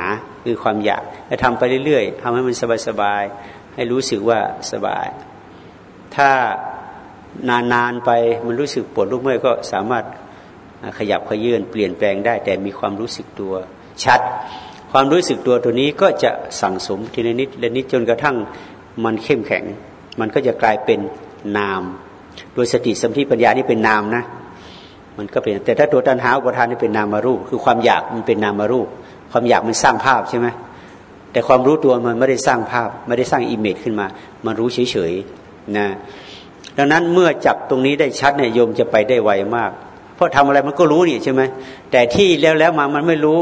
A: คือความอยากจะทำไปเรื่อยๆทำให้มันสบายๆให้รู้สึกว่าสบาย ถ้านานๆไปมันรู้สึกปวดลุกเมื่อยก็สามารถขยับขยื่นเปลี่ยนแปลงได้ แต่มีความรู้สึกตัวชัด ความรู้สึกตัวตัวนี้ก็จะสั่งสมทีละนิดละนิดจนกระทั่งมันเข้มแข็ง มันก็จะกลายเป็นนาม โดยสติสัมธิปัญญานี่เป็นนามนะมันก็เป็นแต่ถ้าตัวตัณหาอุปทานนี่เป็นนามารูป คือความอยากมันเป็นนามารูป ความอยากมันสร้างภาพใช่ไหมแต่ความรู้ตัวมันไม่ได้สร้างภาพ ไม่ได้สร้างอิมเมจขึ้นมามันรู้เฉยๆนะดังนั้นเมื่อจับตรงนี้ได้ชัดเนี่ยโยมจะไปได้ไวมาก เพราะทำอะไรมันก็รู้นี่ใช่ไหมแต่ที่แล้วแล้วมามันไม่รู้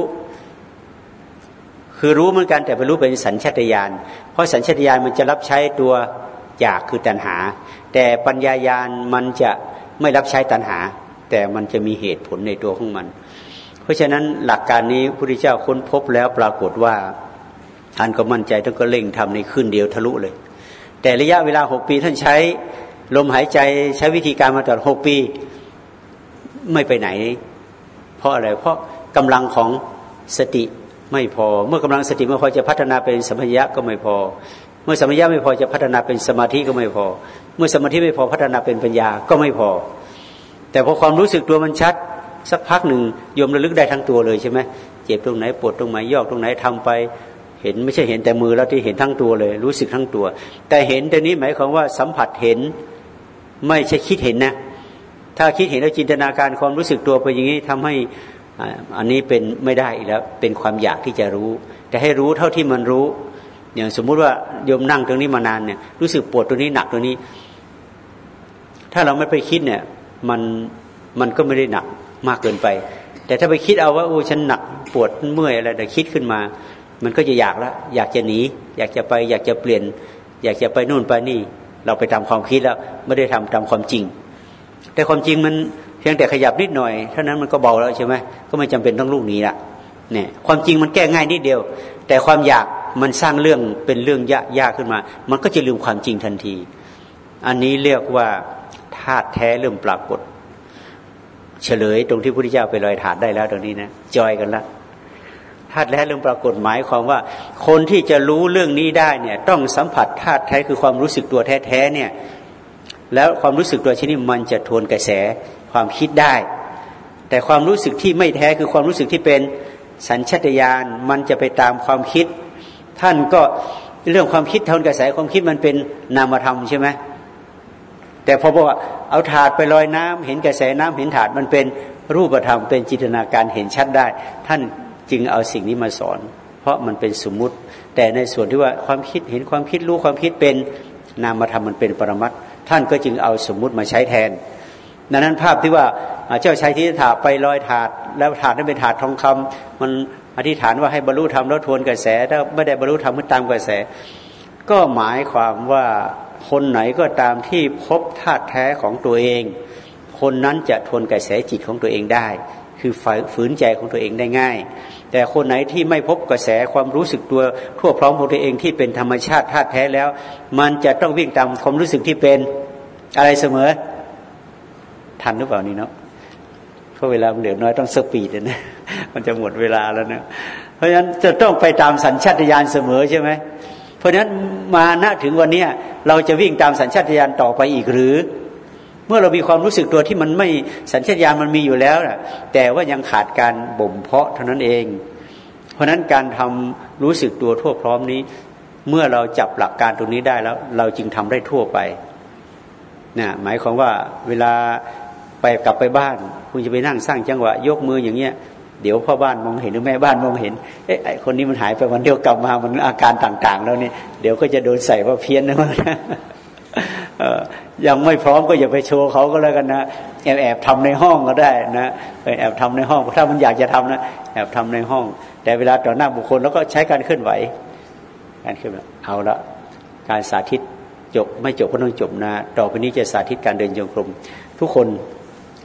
A: คือรู้เหมือนกันแต่ไปรู้เป็นสัญชตาตญาณเพราะสัญชตาตญาณมันจะรับใช้ตัวอยากคือตัณหา แต่ปัญญายาณมันจะไม่รับใช้ตัณหา แต่มันจะมีเหตุผลในตัวของมัน เพราะฉะนั้นหลักการนี้พระพุทธเจ้าค้นพบแล้วปรากฏว่าท่านก็มั่นใจท่านก็เร่งทำในคืนเดียวทะลุเลย แต่ระยะเวลาหกปีท่านใช้ลมหายใจใช้วิธีการมาตลอดหกปีไม่ไปไหน เพราะอะไร เพราะกำลังของสติไม่พอ เมื่อกำลังสติไม่พอจะพัฒนาเป็นสัมผัสก็ไม่พอ เมื่อสัมผัสไม่พอจะพัฒนาเป็นสมาธิก็ไม่พอ เมื่อสมาธิไม่พอพัฒนาเป็นปัญญาก็ไม่พอ แต่พอความรู้สึกตัวมันชัด สักพักหนึ่งยมระลึกได้ทั้งตัวเลยใช่ไหมเจ็บตรงไหนปวดตรงไหนยอกตรงไหนทำไป เห็นไม่ใช่เห็นแต่มือแล้วที่เห็นทั้งตัวเลย รู้สึกทั้งตัว แต่เห็นแต่นี้หมายความว่าสัมผัสเห็นไม่ใช่คิดเห็นนะ ถ้าคิดเห็นแล้วจินตนาการความรู้สึกตัวไปอย่างนี้ทำให้อันนี้เป็นไม่ได้อีกแล้วเป็นความอยากที่จะรู้ แต่ให้รู้เท่าที่มันรู้อย่างสมมุติว่าโยมนั่งตรงนี้มานานเนี่ยรู้สึกปวดตรงนี้หนักตรงนี้ ถ้าเราไม่ไปคิดเนี่ย มันมันก็ไม่ได้หนัก มากเกินไป แต่ถ้าไปคิดเอาว่าโอ้ฉันหนักปวดเมื่อยอะไรแต่คิดขึ้นมา มันก็จะอยากละ อยากจะหนี อยากจะไป อยากจะเปลี่ยน อยากจะไปนู่นไปนี่ เราไปทำความคิดแล้วไม่ได้ทำตามความจริง แต่ความจริงมันเพียงแต่ขยับนิดหน่อยเท่านั้นมันก็เบาแล้วใช่ไหมก็ไม่จำเป็นต้องลูกนี้ละเนี่ยความจริงมันแก้ง่ายนิดเดียว แต่ความอยากมันสร้างเรื่องเป็นเรื่องยากยากขึ้นมา มันก็จะลืมความจริงทันที อันนี้เรียกว่าธาตุแท้เริ่มปรากฏ เฉลยตรงที่พระพุทธเจ้าไปลอยถาดได้แล้วตรงนี้นะจอยกันละธาตุแท้เริ่มปรากฏหมายความว่า คนที่จะรู้เรื่องนี้ได้เนี่ย ต้องสัมผัสธาตุแท้คือความรู้สึกตัวแท้ๆเนี่ย แล้วความรู้สึกตัวชนิดมันจะทวนกระแสความคิดได้ แต่ความรู้สึกที่ไม่แท้คือความรู้สึกที่เป็นสัญชตาตญาณมันจะไปตามความคิด ท่านก็เรื่องความคิดทวนกระแสความคิดมันเป็นนามธรรมใช่ไหม แต่พอบอกว่าเอาถาดไปลอยน้ำเห็นกระแสน้ำเห็นถาดมันเป็นรูปธรรมเป็นจินตนาการเห็นชัดได้ ท่านจึงเอาสิ่งนี้มาสอน เพราะมันเป็นสมมุติ แต่ในส่วนที่ว่าความคิดเห็นความคิดรู้ความคิดเป็นนามธรรมมันเป็นปรมัตท่านก็จึงเอาสมมุติมาใช้แทน ดังนั้นภาพที่ว่าเจ้าชายที่ถาไปลอยถาด แล้วถาดนั้นเป็นถาดทองคำมันอธิษฐานว่าให้บรรลุธรรมแล้วทวนกระแสถ้าไม่ได้บรรลุธรรมก็ตามกระแส ก็หมายความว่า คนไหนก็ตามที่พบธาตุแท้ของตัวเอง คนนั้นจะทวนกระแสจิตของตัวเองได้ คือฝืนใจของตัวเองได้ง่าย แต่คนไหนที่ไม่พบกระแสความรู้สึกตัวทั่วพร้อมของตัวเองที่เป็นธรรมชาติธาตุแท้แล้ว มันจะต้องวิ่งตามความรู้สึกที่เป็นอะไรเสมอ ทันหรือเปล่านี่เนาะเพราะเวลาเหลือน้อยต้องสปีดนะมันจะหมดเวลาแล้วเนะเพราะฉะนั้นจะต้องไปตามสัญชาตญาณเสมอใช่ไหม เพราะฉะนั้นมาณถึงวันนี้เราจะวิ่งตามสัญชาตญาณต่อไปอีกหรือ เมื่อเรามีความรู้สึกตัวที่มันไม่สัญชาตญาณมันมีอยู่แล้วนะแต่ว่ายังขาดการบ่มเพาะเท่านั้นเอง เพราะฉะนั้นการทำรู้สึกตัวทั่วพร้อมนี้ เมื่อเราจับหลักการตรงนี้ได้แล้ว เราจึงทำได้ทั่วไปนะหมายความว่าเวลาไปกลับไปบ้าน คุณจะไปนั่งสร้างจังหวะ ยกมืออย่างเงี้ย เดี๋ยวพ่อบ้านมองเห็นหรือแม่บ้านมองเห็นเอ๊ะไอคนนี้มันหายไปวันเดียวกลับมามันอาการต่าง ๆ แล้วนี่เดี๋ยวก็จะโดนใส่ว่าเพี้ยนนะมันยังไม่พร้อมก็อย่าไปโชว์เขาก็แล้วกันนะแอบแอบทำในห้องก็ได้นะแอบทำในห้องถ้ามันอยากจะทำนะแอบทำในห้อง แต่เวลาต่อหน้าบุคคลแล้วก็ใช้การเคลื่อนไหวการเคลื่อนไหวเอาละการสาธิตจบไม่จบก็ต้องจบนะ ต่อไปนี้จะสาธิตการเดินโยกลมทุกคน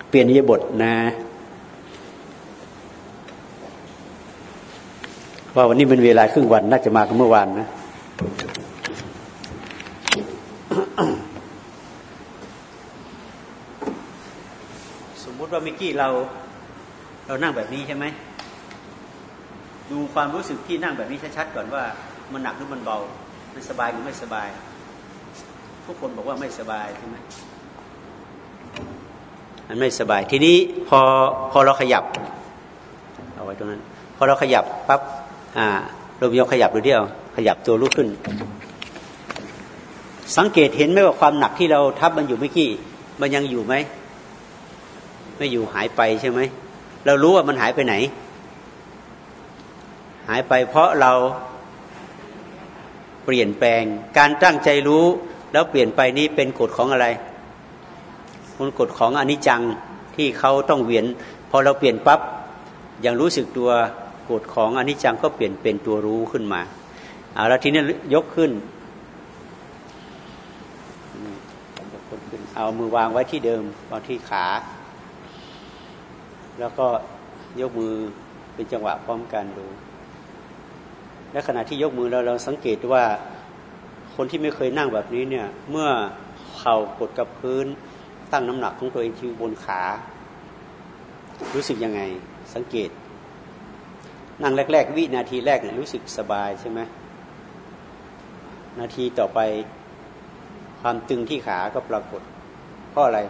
A: เปลี่ยนนิยบทนะ ว่าวันนี้เป็นเวลาครึ่งวันน่าจะมากันเมื่อวานนะสมมุติว่าเมื่อกี้เรา เรานั่งแบบนี้ใช่ไหมดูความรู้สึกที่นั่งแบบนี้ชัดๆก่อนว่า มันหนักหรือมันเบา มันสบายหรือไม่สบาย ทุกคนบอกว่าไม่สบายใช่ไหมมันไม่สบายทีนี้พอพอเราขยับ เอาไว้ตรงนั้น พอเราขยับปั๊บ อ่าลมยกขยับดูเดียว ขยับตัวลุกขึ้น สังเกตเห็นไหมว่าความหนักที่เราทับมันอยู่เมื่อกี้ มันยังอยู่ไหม ไม่อยู่หายไปใช่ไหม เรารู้ว่ามันหายไปไหน หายไปเพราะเราเปลี่ยนแปลง การตั้งใจรู้ แล้วเปลี่ยนไปนี้เป็นกฎของอะไรมันกฎของอนิจจังที่เขาต้องเวียน พอเราเปลี่ยนปับ๊บอย่างรู้สึกตัว กฎของอนิจจังก็เปลี่ยนเป็นตัวรู้ขึ้นมาเอาแล้วทีนี้ยกขึ้นเอามือวางไว้ที่เดิมวางที่ขา แล้วก็ยกมือเป็นจังหวะพร้อมกันดู และขณะที่ยกมือเราเราสังเกตว่าคนที่ไม่เคยนั่งแบบนี้เนี่ย เมื่อเข่ากดกับพื้นตั้งน้ำหนักของตัวเองที่บนขา รู้สึกยังไง สังเกต นั่งแรก ๆ วินาทีแรกเนี่ยรู้สึกสบายใช่ไหมนาทีต่อไปความตึงที่ขาก็ปรากฏ เพราะอะไร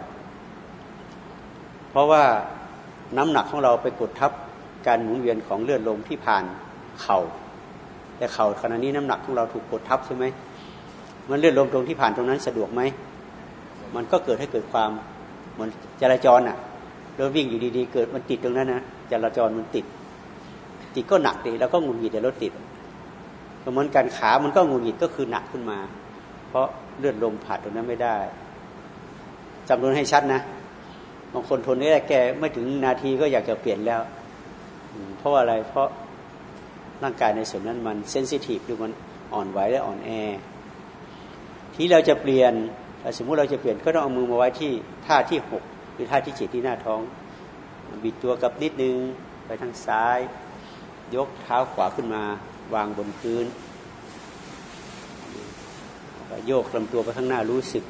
A: เพราะว่าน้ำหนักของเราไปกดทับการหมุนเวียนของเลือดลมที่ผ่านเขา่าแต่เข่าขณะนี้น้ำหนักของเราถูกกดทับใช่ไหมมันเลือนลมตรงที่ผ่านตรงนั้นสะดวกไหมมันก็เกิดให้เกิดความเหมือนจราจรอะเราวิ่งอยู่ดีๆ เกิดมันติดตรงนั้นนะจราจรมันติด ติดก็หนักดีแล้วก็งุนหงิดแต่รถติดเหมือนการขามันก็งุนหงิดก็คือหนักขึ้นมา เพราะเลือดลมผ่านตรงนั้นไม่ได้จำนวนให้ชัดนะบางคนทนได้แก่ไม่ถึงนาทีก็อยากจะเปลี่ยนแล้วเพราะอะไรเพราะร่างกายในส่วนนั้นมันเซนซิทีฟหรือมันอ่อนไหวและอ่อนแอ ที่เราจะเปลี่ยนสมมุติเราจะเปลี่ยนก็ต้องเอามือมาไว้ที่ท่าที่หกหรือท่าที่เจ็ดที่หน้าท้อง บิดตัวกับนิดนึงไปทางซ้าย ยกเท้าขวาขึ้นมาวางบนพื้นโยกลำตัวไปข้างหน้ารู้สึก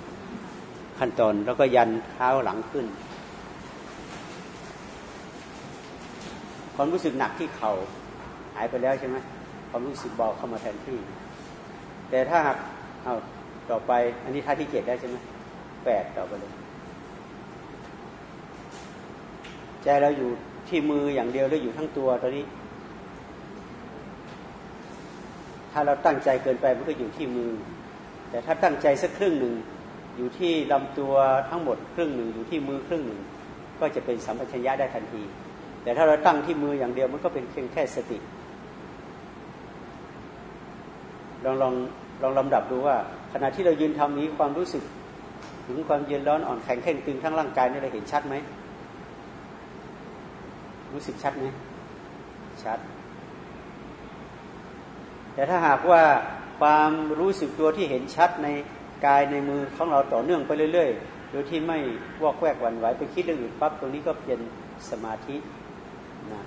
A: ขั้นตอนแล้วก็ยันเท้าหลังขึ้น ความรู้สึกหนักที่เข่าหายไปแล้วใช่ไหมความรู้สึกเบาเข้ามาแทนที่ แต่ถ้าหากเอาต่อไป อันนี้ท่าที่เจ็ดได้ใช่ไหมแปดต่อไปเลยใจเราอยู่ที่มืออย่างเดียวหรืออยู่ทั้งตัวตอนนี้ ถ้าเราตั้งใจเกินไปมันก็อยู่ที่มือ แต่ถ้าตั้งใจสักครึ่งหนึ่งอยู่ที่ลำตัวทั้งหมดครึ่งหนึ่งอยู่ที่มือครึ่งหนึ่ง ก็จะเป็นสัมปชัญญะได้ทันที แต่ถ้าเราตั้งที่มืออย่างเดียวมันก็เป็นเพียงแค่สติลองลองลองลำดับดูว่า ขณะที่เรายืนทำนี้ความรู้สึก ถึงความเย็นร้อนอ่อนแข็งแข็งตึงทั้งร่างกายนี่เราเห็นชัดไหมรู้สึกชัดไหมชัด แต่ถ้าหากว่าความรู้สึกตัวที่เห็นชัดในกายในมือของเราต่อเนื่องไปเรื่อยๆ โดยที่ไม่วอกแวกวันไหวไปคิดเรื่องอื่นปั๊บตรงนี้ก็เป็นสมาธินะ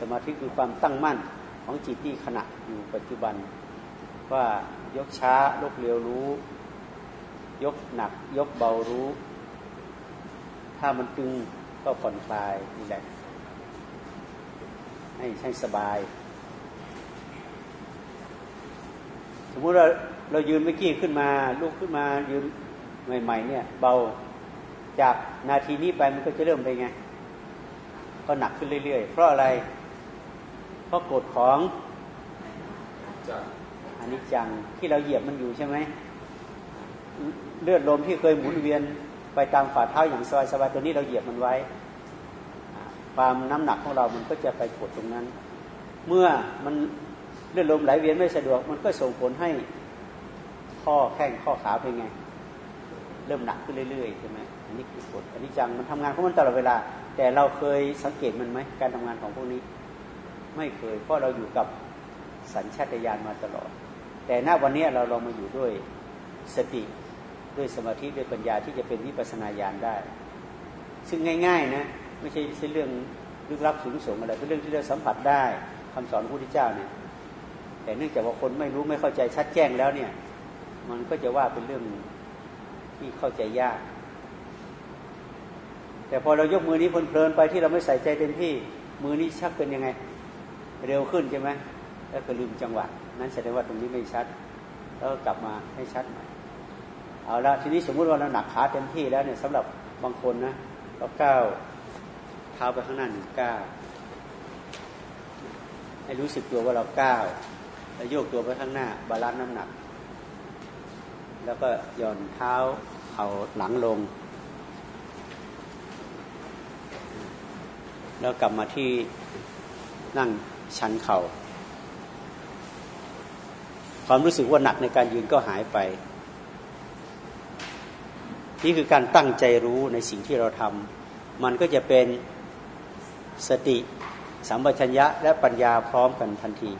A: สมาธิคือความตั้งมั่นของจิตที่ขณะอยู่ปัจจุบัน ว่ายกช้ายกเร็วรู้ ยกหนัก ยกเบารู้ ถ้ามันตึงก็ผ่อนคลายนี่แหละให้ใช้สบาย สมมุติเราเรายืนเมื่อกี้ขึ้นมาลุกขึ้นมายืนใหม่ ๆ เนี่ย เบาจากนาทีนี้ไปมันก็จะเริ่มไปไง ก็หนักขึ้นเรื่อยๆ เพราะอะไร เพราะกฎของอันนี้จังที่เราเหยียบมันอยู่ใช่ไหมเลือดลมที่เคยหมุนเวียนไปตามฝ่าเท้าอย่างสบายๆตัวนี้เราเหยียบมันไว้ ความน้ำหนักของเรามันก็จะไปกดตรงนั้น เมื่อมัน เลือดลมไหลเวียนไม่สะดวก มันก็ส่งผลให้ข้อแข้งข้อขาเป็นไง เริ่มหนักขึ้นเรื่อยๆใช่ไหมอันนี้คือกฎอันนี้จังมันทำงานของมันตลอดเวลา แต่เราเคยสังเกตมันไหมการทำงานของพวกนี้ ไม่เคย เพราะเราอยู่กับสัญชาตญาณมาตลอด แต่ณวันนี้เราลองมาอยู่ด้วยสติด้วยสมาธิด้วยปัญญาที่จะเป็นวิปัสนาญาณได้ ซึ่งง่าย ๆ นะ ไม่ใช่ใช่เรื่องลึกลับสูงส่งอะไรเป็นเรื่องที่เราสัมผัสได้คำสอนพระพุทธเจ้าเนี่ย แต่เนื่องจากว่าคนไม่รู้ไม่เข้าใจชัดแจ้งแล้วเนี่ย มันก็จะว่าเป็นเรื่องที่เข้าใจยาก แต่พอเรายกมือนี้เพลินไปที่เราไม่ใส่ใจเต็มที่ มือนี้ชักเป็นยังไง เร็วขึ้นใช่ไหมแล้วก็ลืมจังหวะนั้นแสดงว่าตรงนี้ไม่ชัด แล้วกลับมาให้ชัดใหม่เอาละทีนี้สมมุติว่าเราหนักขาเต็มที่แล้วเนี่ยสำหรับบางคนนะเราก้าวเท้าไปข้างหน้าหนึ่งก้าวให้รู้สึกตัวว่าเราก้าว แล้วโยกตัวไปข้างหน้า บาลานซ์น้ำหนัก แล้วก็ย่อนเท้าเอาหลังลง แล้วกลับมาที่นั่งชันเขา่า ความรู้สึกว่าหนักในการยืนก็หายไป นี่คือการตั้งใจรู้ในสิ่งที่เราทำมันก็จะเป็นสติสัมปชัญญะและปัญญาพร้อมกันทันที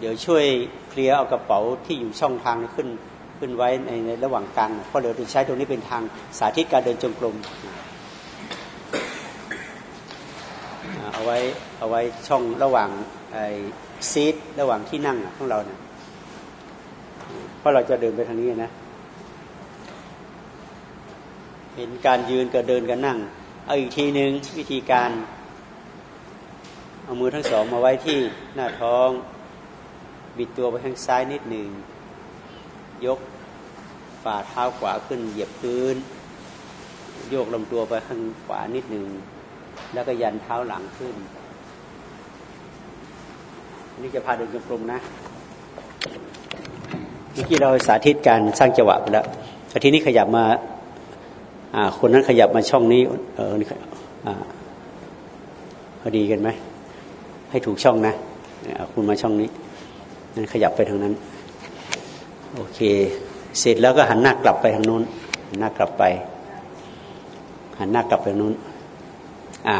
A: เดี๋ยวช่วยเคลียร์เอากระเป๋าที่อยู่ช่องทางขึ้นขึ้นไว้ในในระหว่างกลางเพราะเดี๋ยวจะใช้ตรงนี้เป็นทางสาธิตการเดินจงกรมเอาไว้เอาไว้ช่องระหว่างไอ้ซีทระหว่างที่นั่งของเราเนี่ยเพราะเราจะเดินไปทางนี้นะ เห็นการยืนกับเดินกับนั่ง เอาอีกทีหนึ่งวิธีการ เอามือทั้งสองมาไว้ที่หน้าท้อง บิดตัวไปทางซ้ายนิดหนึ่ง ยกฝ่าเท้าขวาขึ้นเหยียบพื้น โยกลำตัวไปข้างขวานิดหนึ่ง แล้วก็ยันเท้าหลังขึ้น นี่จะพาเดินจงกรมนะเมื่อกี้เราสาธิตการสร้างจังหวะไปแล้วทีนี้ขยับมาคนนั้นขยับมาช่องนี้ เออพอดีกันไหมให้ถูกช่องนะคุณมาช่องนี้ ขยับไปทางนั้น โอเค เสร็จแล้วก็หันหน้ากลับไปทางนู้นหันหน้ากลับไป หันหน้ากลับไปทางนู้น อ่า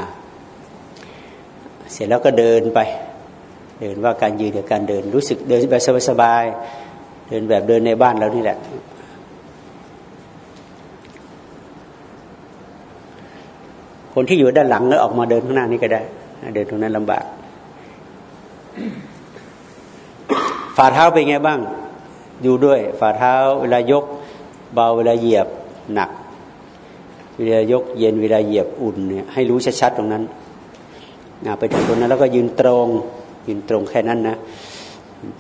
A: เสร็จแล้วก็เดินไป เดินว่าการยืนกับการเดิน รู้สึกเดินแบบสบายๆเดินแบบเดินในบ้านเรานี่แหละคนที่อยู่ด้านหลังก็ออกมาเดินข้างหน้านี่ก็ได้ เดินตรงนั้นลำบาก ฝ่าเท้าเป็นไงบ้าง อยู่ด้วย ฝ่าเท้าเวลายก เบาเวลาเหยียบหนัก เวลายกเย็นเวลาเหยียบอุ่นเนี่ยให้รู้ชัดๆตรงนั้นไปถึงตรงนั้นแล้วก็ยืนตรง ยืนตรงแค่นั้นนะ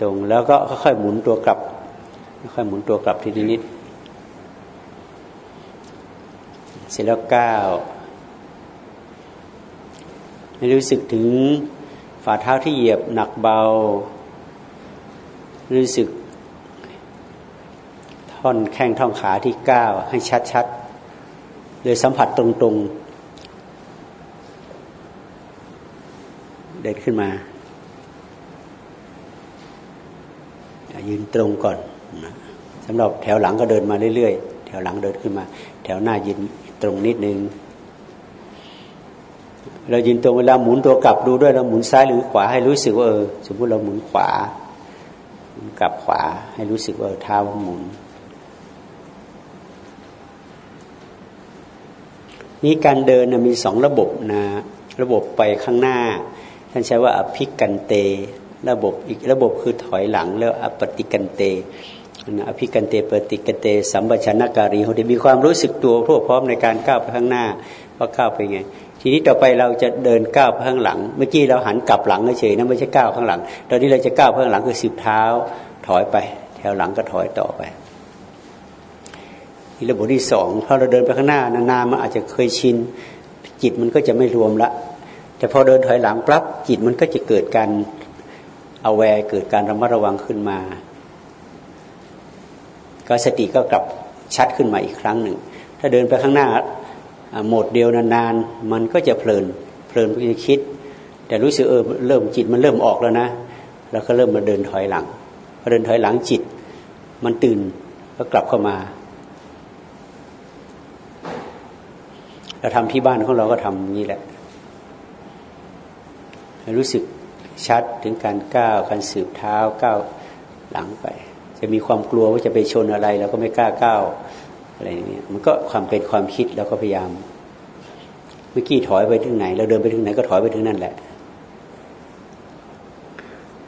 A: ตรงแล้วก็ค่อยๆหมุนตัวกลับ ค่อยหมุนตัวกลับทีนิดเสร็จแล้วก้าวให้รู้สึกถึงฝ่าเท้าที่เหยียบหนักเบา รู้สึก ท่อนแข้งท่อนขาที่ก้าวให้ชัดๆโดยสัมผัสตรงๆ เดินขึ้นมา ยืนตรงก่อนสำหรับแถวหลังก็เดินมาเรื่อยๆ แถวหลังเดินขึ้นมา แถวหน้ายืนตรงนิดนึงเรายืนตรงเวลาหมุนตัวกลับดูด้วยเราหมุนซ้ายหรือขวาให้รู้สึกว่าเออสมมติเราหมุนขวา กลับขวา ให้รู้สึกว่าเท้าหมุน นี้การเดินมีสองระบบนะ ระบบไปข้างหน้า ท่านใช้ว่าอภิกันเต ระบบอีกระบบคือถอยหลังแล้วอปฏิกันเตอภิกันเตปฏิกันเต สัมปชัญญการีเขาจะมีความรู้สึกตัวทั่วพร้อมในการก้าวไปข้างหน้าว่าก้าวไปไง ทีนี้ต่อไปเราจะเดินก้าวข้างหลัง เมื่อกี้เราหันกลับหลังเฉยนะไม่ใช่ก้าวข้างหลัง ตอนนี้เราจะก้าวข้างหลังคือสิบเท้าถอยไป แถวหลังก็ถอยต่อไปนี่ระบบที่สองพอเราเดินไปข้างหน้านานๆมันอาจจะเคยชิน จิตมันก็จะไม่รวมละ แต่พอเดินถอยหลังปั๊บจิตมันก็จะเกิดการเอาแวร์เกิดการระมัดระวังขึ้นมา ก็สติก็กลับชัดขึ้นมาอีกครั้งหนึ่ง ถ้าเดินไปข้างหน้า โหมดเดียวนานๆมันก็จะเพลินเพลินก็จะคิด แต่รู้สึกเออเริ่มจิตมันเริ่มออกแล้วนะ แล้วก็เริ่มมาเดินถอยหลังพอเดินถอยหลังจิต มันตื่นก็กลับเข้ามาเราทำที่บ้านของเราก็ทำนี่แหละ รู้สึกชัดถึงการก้าวการสืบเท้าก้าวหลังไป จะมีความกลัวว่าจะไปชนอะไรเราก็ไม่กล้าก้าว อะไรเนี้ยมันก็ความเป็นความคิดแล้วก็พยายามเมื่อกี้ถอยไปถึงไหน เราเดินไปถึงไหนก็ถอยไปถึงนั่นแหละ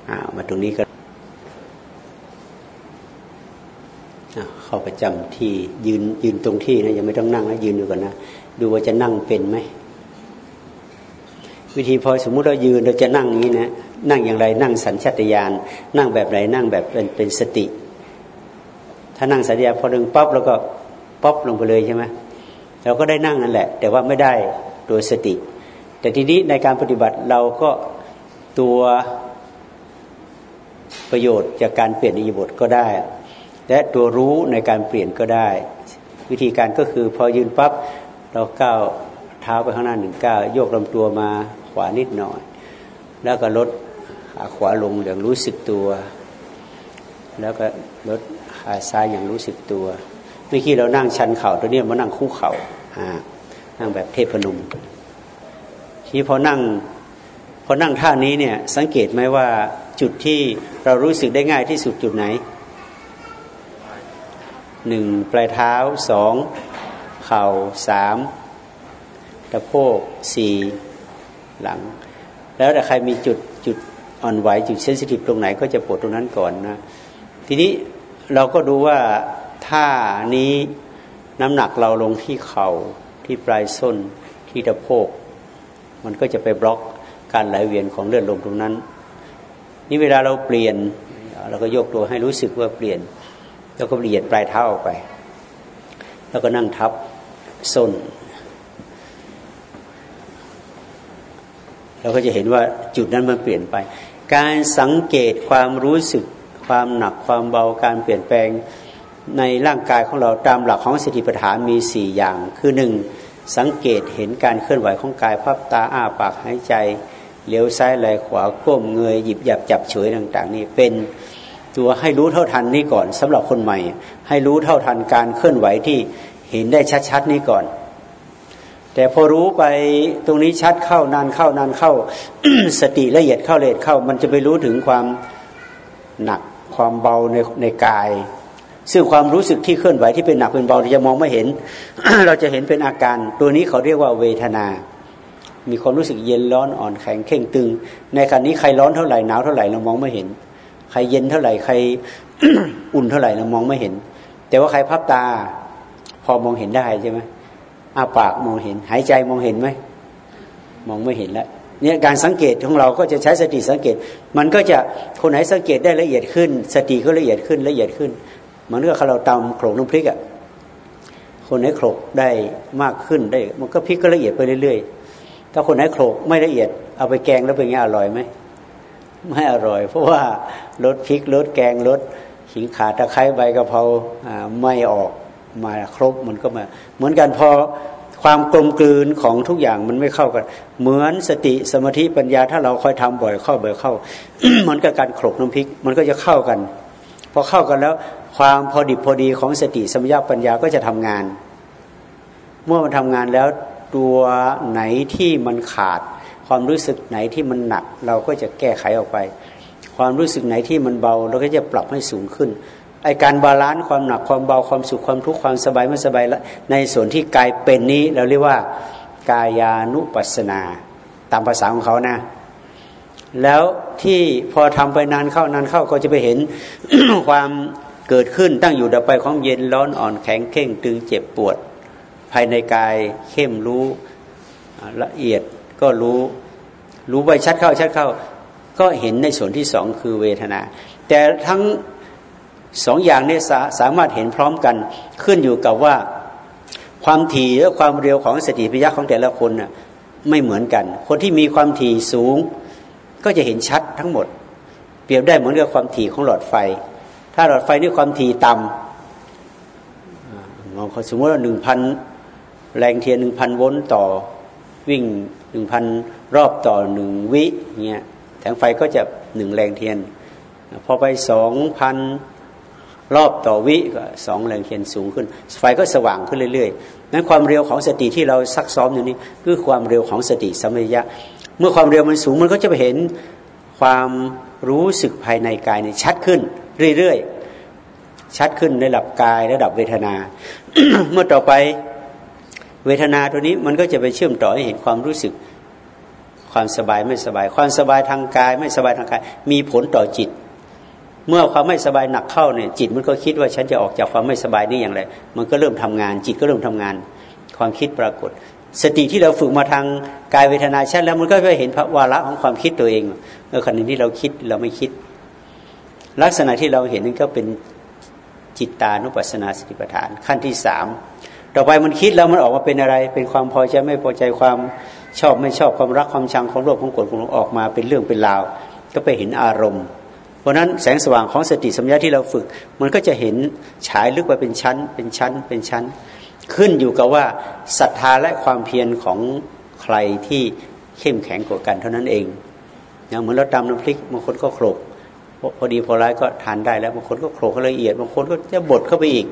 A: อ่ามาตรงนี้ก็เข้าประจำที่ยืนยืนตรงที่นะยังไม่ต้องนั่งนะยืนดูก่อนนะดูว่าจะนั่งเป็นไหมวิธีพอสมมุติเรายืนเราจะนั่งนี้นะนั่งอย่างไร นั่งสัญชาตญาณนั่งแบบไหนนั่งแบบเป็นเป็นสติ ถ้านั่งสัญญาพอดึงปั๊บแล้วก็ ป๊อปลงไปเลยใช่ไหมเราก็ได้นั่งนั่นแหละ แต่ว่าไม่ได้โดยสติ แต่ทีนี้ในการปฏิบัติเราก็ตัวประโยชน์จากการเปลี่ยนอิยบทก็ได้ และตัวรู้ในการเปลี่ยนก็ได้ วิธีการก็คือพอยืนปับ๊บเราก้าวเท้าไปข้างหน้าหนึ่งก้าวโยกลำตัวมาขวานิดหน่อย แล้วก็ลดขาขวาลงอย่างรู้สึกตัว แล้วก็ลดขาซ้ายอย่างรู้สึกตัว เมื่อกี้เรานั่งชันเข่าตัวนี้มานั่งคู่เข่าอ่านั่งแบบเทพนมทีนี้พอนั่งพอนั่งท่านี้เนี่ย สังเกตไหมว่าจุดที่เรารู้สึกได้ง่ายที่สุดจุดไหนหนึ่งปลายเท้าสองเข่าสามตะโพกสี่หลัง แล้วแต่ใครมีจุดจุดอ่อนไหวจุดเซนซิทีฟตรงไหนก็จะปวดตรงนั้นก่อนนะ ทีนี้เราก็ดูว่า ท่านี้น้ำหนักเราลงที่เขา่าที่ปลายส้นที่ตะโพก มันก็จะไปบล็อกการไหลเวียนของเลือดลมตรงนั้น นี่เวลาเราเปลี่ยน เราก็ยกตัวให้รู้สึกว่าเปลี่ยน แล้วก็เปลี่ยนปลายเท้าออกไป แล้วก็นั่งทับส้นเราก็จะเห็นว่าจุดนั้นมันเปลี่ยนไป การสังเกตความรู้สึกความหนักความเบาการเปลี่ยนแปลง ในร่างกายของเราตามหลักของสติปัฏฐานมีสี่อย่าง คือหนึ่งสังเกตเห็นการเคลื่อนไหวของกายพับตาอ้าปากหายใจเลี้ยวซ้ายไหลขวาก้มเงยหยิบหยับจับเฉยต่าง ๆ นี่เป็นตัวให้รู้เท่าทันนี่ก่อนสำหรับคนใหม่ ให้รู้เท่าทันการเคลื่อนไหวที่เห็นได้ชัดๆนี่ก่อน แต่พอรู้ไปตรงนี้ชัดเข้านานเข้านานเข้า สติละเอียดเข้าละเอียดเข้า มันจะไปรู้ถึงความหนักความเบาในในกาย ซึ่งความรู้สึกที่เคลื่อนไหวที่เป็นหนักเป็นเบาเราจะมองไม่เห็น เราจะเห็นเป็นอาการ ตัวนี้เขาเรียกว่าเวทนา มีความรู้สึกเย็นร้อนอ่อนแข็งเข่งตึง ในขณะนี้ใครร้อนเท่าไหร่หนาวเท่าไหร่เรามองไม่เห็น ใครเย็นเท่าไหร่ใครอุ่นเท่าไหร่เรามองไม่เห็น แต่ว่าใครพับตา พอมองเห็นได้ใช่ไหมอาปากมองเห็น หายใจมองเห็นไหมมองไม่เห็นแล้วเนี่ยการสังเกตของเราก็จะใช้สติสังเกต มันก็จะคนไหนสังเกตได้ละเอียดขึ้น สติก็ละเอียดขึ้นละเอียดขึ้น มันก็เราตำโขลกน้ำพริกอะ่ะคนไหนโขลกได้มากขึ้นได้ มันก็พริกก็ละเอียดไปเรื่อยๆ ถ้าคนไหนโขลกไม่ละเอียด เอาไปแกงแล้วเป็นไงอร่อยไหมไม่อร่อย เพราะว่ารสพริกรสแกงรสขิงขาตะไคร้ใบกะเพราไม่ออกมาครบมันก็มา เหมือนกันพอความกลมกลืนของทุกอย่างมันไม่เข้ากัน เหมือนสติสมาธิปัญญาถ้าเราค่อยทำบ่อยเข้าบ่อยเข้า มันก็การโขลกน้ำพริก มันก็จะเข้ากัน พอเข้ากันแล้ว ความพอดิบพอดีของสติสมาธิปัญญาก็จะทำงาน เมื่อมันทำงานแล้วตัวไหนที่มันขาด ความรู้สึกไหนที่มันหนัก เราก็จะแก้ไขออกไป ความรู้สึกไหนที่มันเบา เราก็จะปรับให้สูงขึ้นไอ้การ balance ความหนักความเบาความสุขความทุกข์ความสบายไม่สบายในส่วนที่กายเป็นนี้เราเรียกว่ากายานุปัสนา ตามภาษาของเขานะ แล้วที่พอทำไปนานเข้านานเข้าก็จะไปเห็นความ เกิดขึ้นตั้งอยู่ดับไปของเย็นร้อนอ่อนแข็งเข่งตึงเจ็บปวด ภายในกายเข้มรู้ละเอียดก็รู้ รู้ไปชัดเข้าชัดเข้า ก็เห็นในส่วนที่สองคือเวทนา แต่ทั้งสองอย่างนี้สาสามารถเห็นพร้อมกันขึ้นอยู่กับว่าความถี่และความเร็วของสติปัญญาของแต่ละคนน่ะไม่เหมือนกัน คนที่มีความถี่สูง ก็จะเห็นชัดทั้งหมด เปรียบได้เหมือนกับความถี่ของหลอดไฟาหลอดไฟนี่ความถี่ต่ำมองสมมติว่าหนึ่งพันแรงเทียนหนึ่งพันโวลต์ต่อวิ่งหนึ่งพันรอบต่อหนึ่งวิเงี้ยแสงไฟก็จะหนึ่งแรงเทียน พอไปสองพันรอบต่อวิก็สองแรงเทียนสูงขึ้น ไฟก็สว่างขึ้นเรื่อยๆนั้นความเร็วของสติที่เราซักซ้อมอยู่นี้คือความเร็วของสติสัมปชัญญะ เมื่อความเร็วมันสูงมันก็จะไปเห็นความรู้สึกภายในกายในชัดขึ้น เรื่อยๆ ชัดขึ้นในระดับกายระดับเวทนา เมื่อต่อไปเวทนาตัวนี้มันก็จะไปเชื่อมต่อให้เห็นความรู้สึก ความสบายไม่สบาย ความสบายทางกาย ไม่สบายทางกาย มีผลต่อจิต เมื่อความไม่สบายหนักเข้าเนี่ยจิตมันก็คิดว่าฉันจะออกจากความไม่สบายนี่อย่างไรมันก็เริ่มทำงาน จิตก็เริ่มทำงาน ความคิดปรากฏ สติที่เราฝึกมาทางกายเวทนาชัดแล้วมันก็ไปเห็นวาระของความคิดตัวเองเมื่อขณะที่เราคิดเราไม่คิด ลักษณะที่เราเห็นนั่นก็เป็นจิตตานุปัสสนาสติปัฏฐาน ขั้นที่สามต่อไปมันคิดแล้วมันออกมาเป็นอะไร เป็นความพอใจไม่พอใจความชอบไม่ชอบความรักความชังความโลภความโกรธความหลงออกมาเป็นเรื่องเป็นราว ก็ไปเห็นอารมณ์ เพราะนั้นแสงสว่างของสติสัมยาที่เราฝึก มันก็จะเห็นฉายลึกไปเป็นชั้น เป็นชั้นเป็นชั้น ขึ้นอยู่กับว่าศรัทธาและความเพียรของใครที่เข้มแข็งกว่ากันเท่านั้นเองอย่างเหมือนเราตำน้ำพริกบางคนก็โขลก พอดีพอร้ายก็ทานได้แล้วบางคนก็โขลกละเอียดบางคนก็จะบดเข้าไปอีก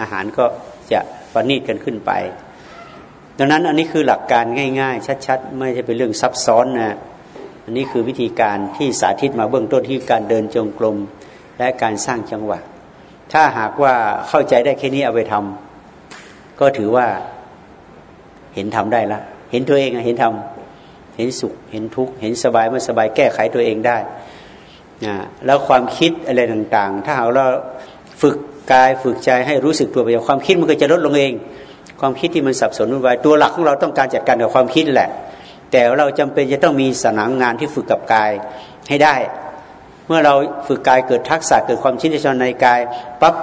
A: อาหารก็จะประณีตกันขึ้นไป ดังนั้นอันนี้คือหลักการง่าย ๆ ชัดๆ ไม่ใช่เป็นเรื่องซับซ้อนนะอันนี้คือวิธีการที่สาธิตมาเบื้องต้นที่การเดินจงกรมและการสร้างจังหวะ ถ้าหากว่าเข้าใจได้แค่นี้เอาไปทำก็ถือว่าเห็นทำได้ละ เห็นตัวเองเห็นทำเห็นสุข เห็นทุกข์ เห็นสบายไม่สบายแก้ไขตัวเองได้ นะแล้วความคิดอะไรต่างๆ ถ้าหากเราฝึกกายฝึกใจให้รู้สึกตัวไปความคิดมันก็จะลดลงเอง ความคิดที่มันสับสนวุ่นวายตัวหลักของเราต้องการจัดการกับความคิดแหละ แต่เราจำเป็นจะต้องมีสนามงานที่ฝึกกับกายให้ได้ เมื่อเราฝึกกายเกิดทักษะเกิดความชินชนในกายปั๊บ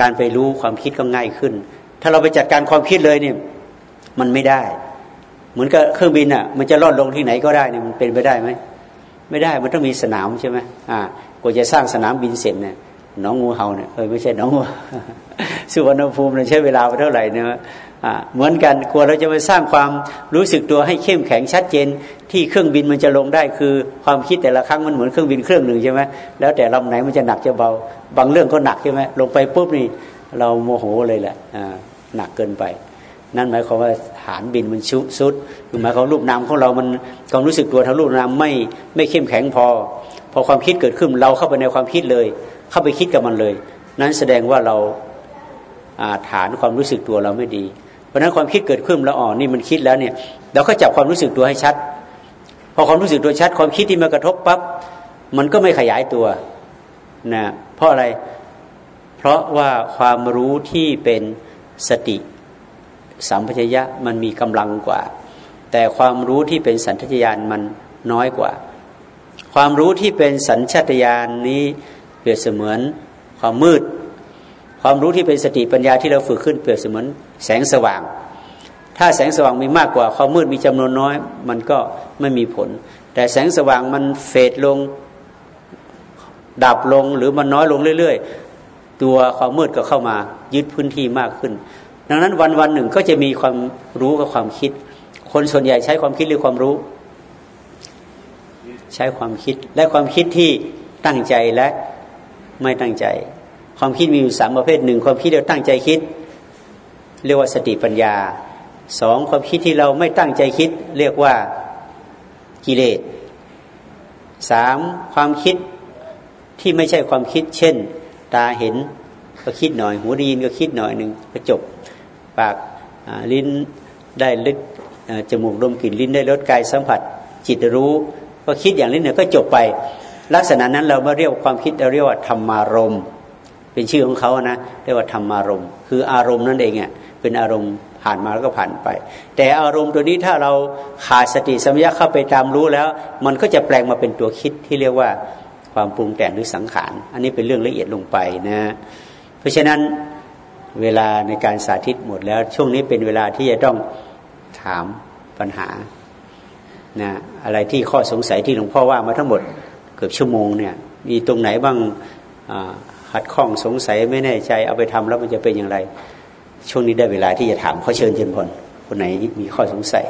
A: การไปรู้ความคิดก็ง่ายขึ้น ถ้าเราไปจัดการความคิดเลยเนี่ยมันไม่ได้ เหมือนกับเครื่องบินอะมันจะลอดลงที่ไหนก็ได้เนี่ยมันเป็นไปได้ไหม ไม่ได้มันต้องมีสนามใช่ไหมอ่ากว่าจะสร้างสนามบินเสร็จเนี่ยน้องงูเห่าเนี่ยเออไม่ใช่น้องงูสุวรรณภูมิเนี่ยใช้เวลาไปเท่าไหร่เนี่ยเหมือนกันกลัวเราจะไปสร้างความรู้สึกตัวให้เข้มแข็งชัดเจน ที่เครื่องบินมันจะลงได้คือความคิดแต่ละครั้งมันเหมือนเครื่องบินเครื่องหนึ่งใช่ไหมแล้วแต่ลำไหนมันจะหนักจะเบา บางเรื่องก็หนักใช่ไหมลงไปปุ๊บนี่เราโมโหเลยแหละหนักเกินไป นั่นหมายความว่าฐานบินมันชุสุดหมายความรูปนามของเรามันความรู้สึกตัวทางรูปนามไม่ไม่เข้มแข็งพอ พอความคิดเกิดขึ้นเราเข้าไปในความคิดเลย เข้าไปคิดกับมันเลย นั้นแสดงว่าเราฐานความรู้สึกตัวเราไม่ดี เพราะนั้นความคิดเกิดขึ้นแล้วอ๋อนี่มันคิดแล้วเนี่ย เราก็จับความรู้สึกตัวให้ชัด พอความรู้สึกตัวชัด ความคิดที่มากระทบปั๊บมันก็ไม่ขยายตัวนะเพราะอะไร เพราะว่าความรู้ที่เป็นสติ สัมปชัญญะมันมีกำลังกว่า แต่ความรู้ที่เป็นสัญชาตญาณมันน้อยกว่า ความรู้ที่เป็นสัญชาตญาณนี้เปรียบเสมือนความมืดคความรู้ที่เป็นสติปัญญาที่เราฝึกขึ้นเปรียบเสมือนแสงสว่าง ถ้าแสงสว่างมีมากกว่า ความมืดมีจำนวนน้อย มันก็ไม่มีผล แต่แสงสว่างมันเฟดลงดับลงหรือมันน้อยลงเรื่อย ๆ ตัวความมืดก็เข้ามายึดพื้นที่มากขึ้น ดังนั้นวันวันหนึ่งก็จะมีความรู้กับความคิด คนส่วนใหญ่ใช้ความคิดหรือความรู้ ใช้ความคิดและความคิดที่ตั้งใจและไม่ตั้งใจ ความคิดมีอยู่สามประเภทหนึ่งความคิดเราตั้งใจคิด เรียกว่าสติปัญญาสองความคิดที่เราไม่ตั้งใจคิด เรียกว่ากิเลสสามความคิดที่ไม่ใช่ความคิด เช่น ตาเห็นก็คิดหน่อย หูได้ยินก็คิดหน่อยหนึ่งก็จบ ปากลิ้นได้ลึกจมูกดมกลิ่นลิ้นได้รสกายสัมผัสจิตรู้ก็คิดอย่างนี้เนี่ยก็จบไป ลักษณะนั้นเราไม่เรียกความคิดเราเรียกว่าธรรมารมเป็นชื่อของเขานะเรียกว่าธรรมารมคืออารมณ์นั่นเองอะเป็นอารมณ์ผ่านมาแล้วก็ผ่านไป แต่อารมณ์ตัวนี้ถ้าเราขาดสติสัมยาเข้าไปตามรู้แล้ว มันก็จะแปลงมาเป็นตัวคิดที่เรียกว่าความปรุงแต่งหรือสังขาร อันนี้เป็นเรื่องละเอียดลงไปนะ เพราะฉะนั้น เวลาในการสาธิตหมดแล้ว ช่วงนี้เป็นเวลาที่จะต้องถามปัญหานะอะไรที่ข้อสงสัยที่หลวงพ่อว่ามาทั้งหมดเกือบชั่วโมงเนี่ย มีตรงไหนบ้างหัดข้องสงสัยไม่แน่ใจเอาไปทำแล้วมันจะเป็นอย่างไร ช่วงนี้ได้เวลาที่จะถามเขาเชิญเชิญพลคนไหนมีข้อสงสัย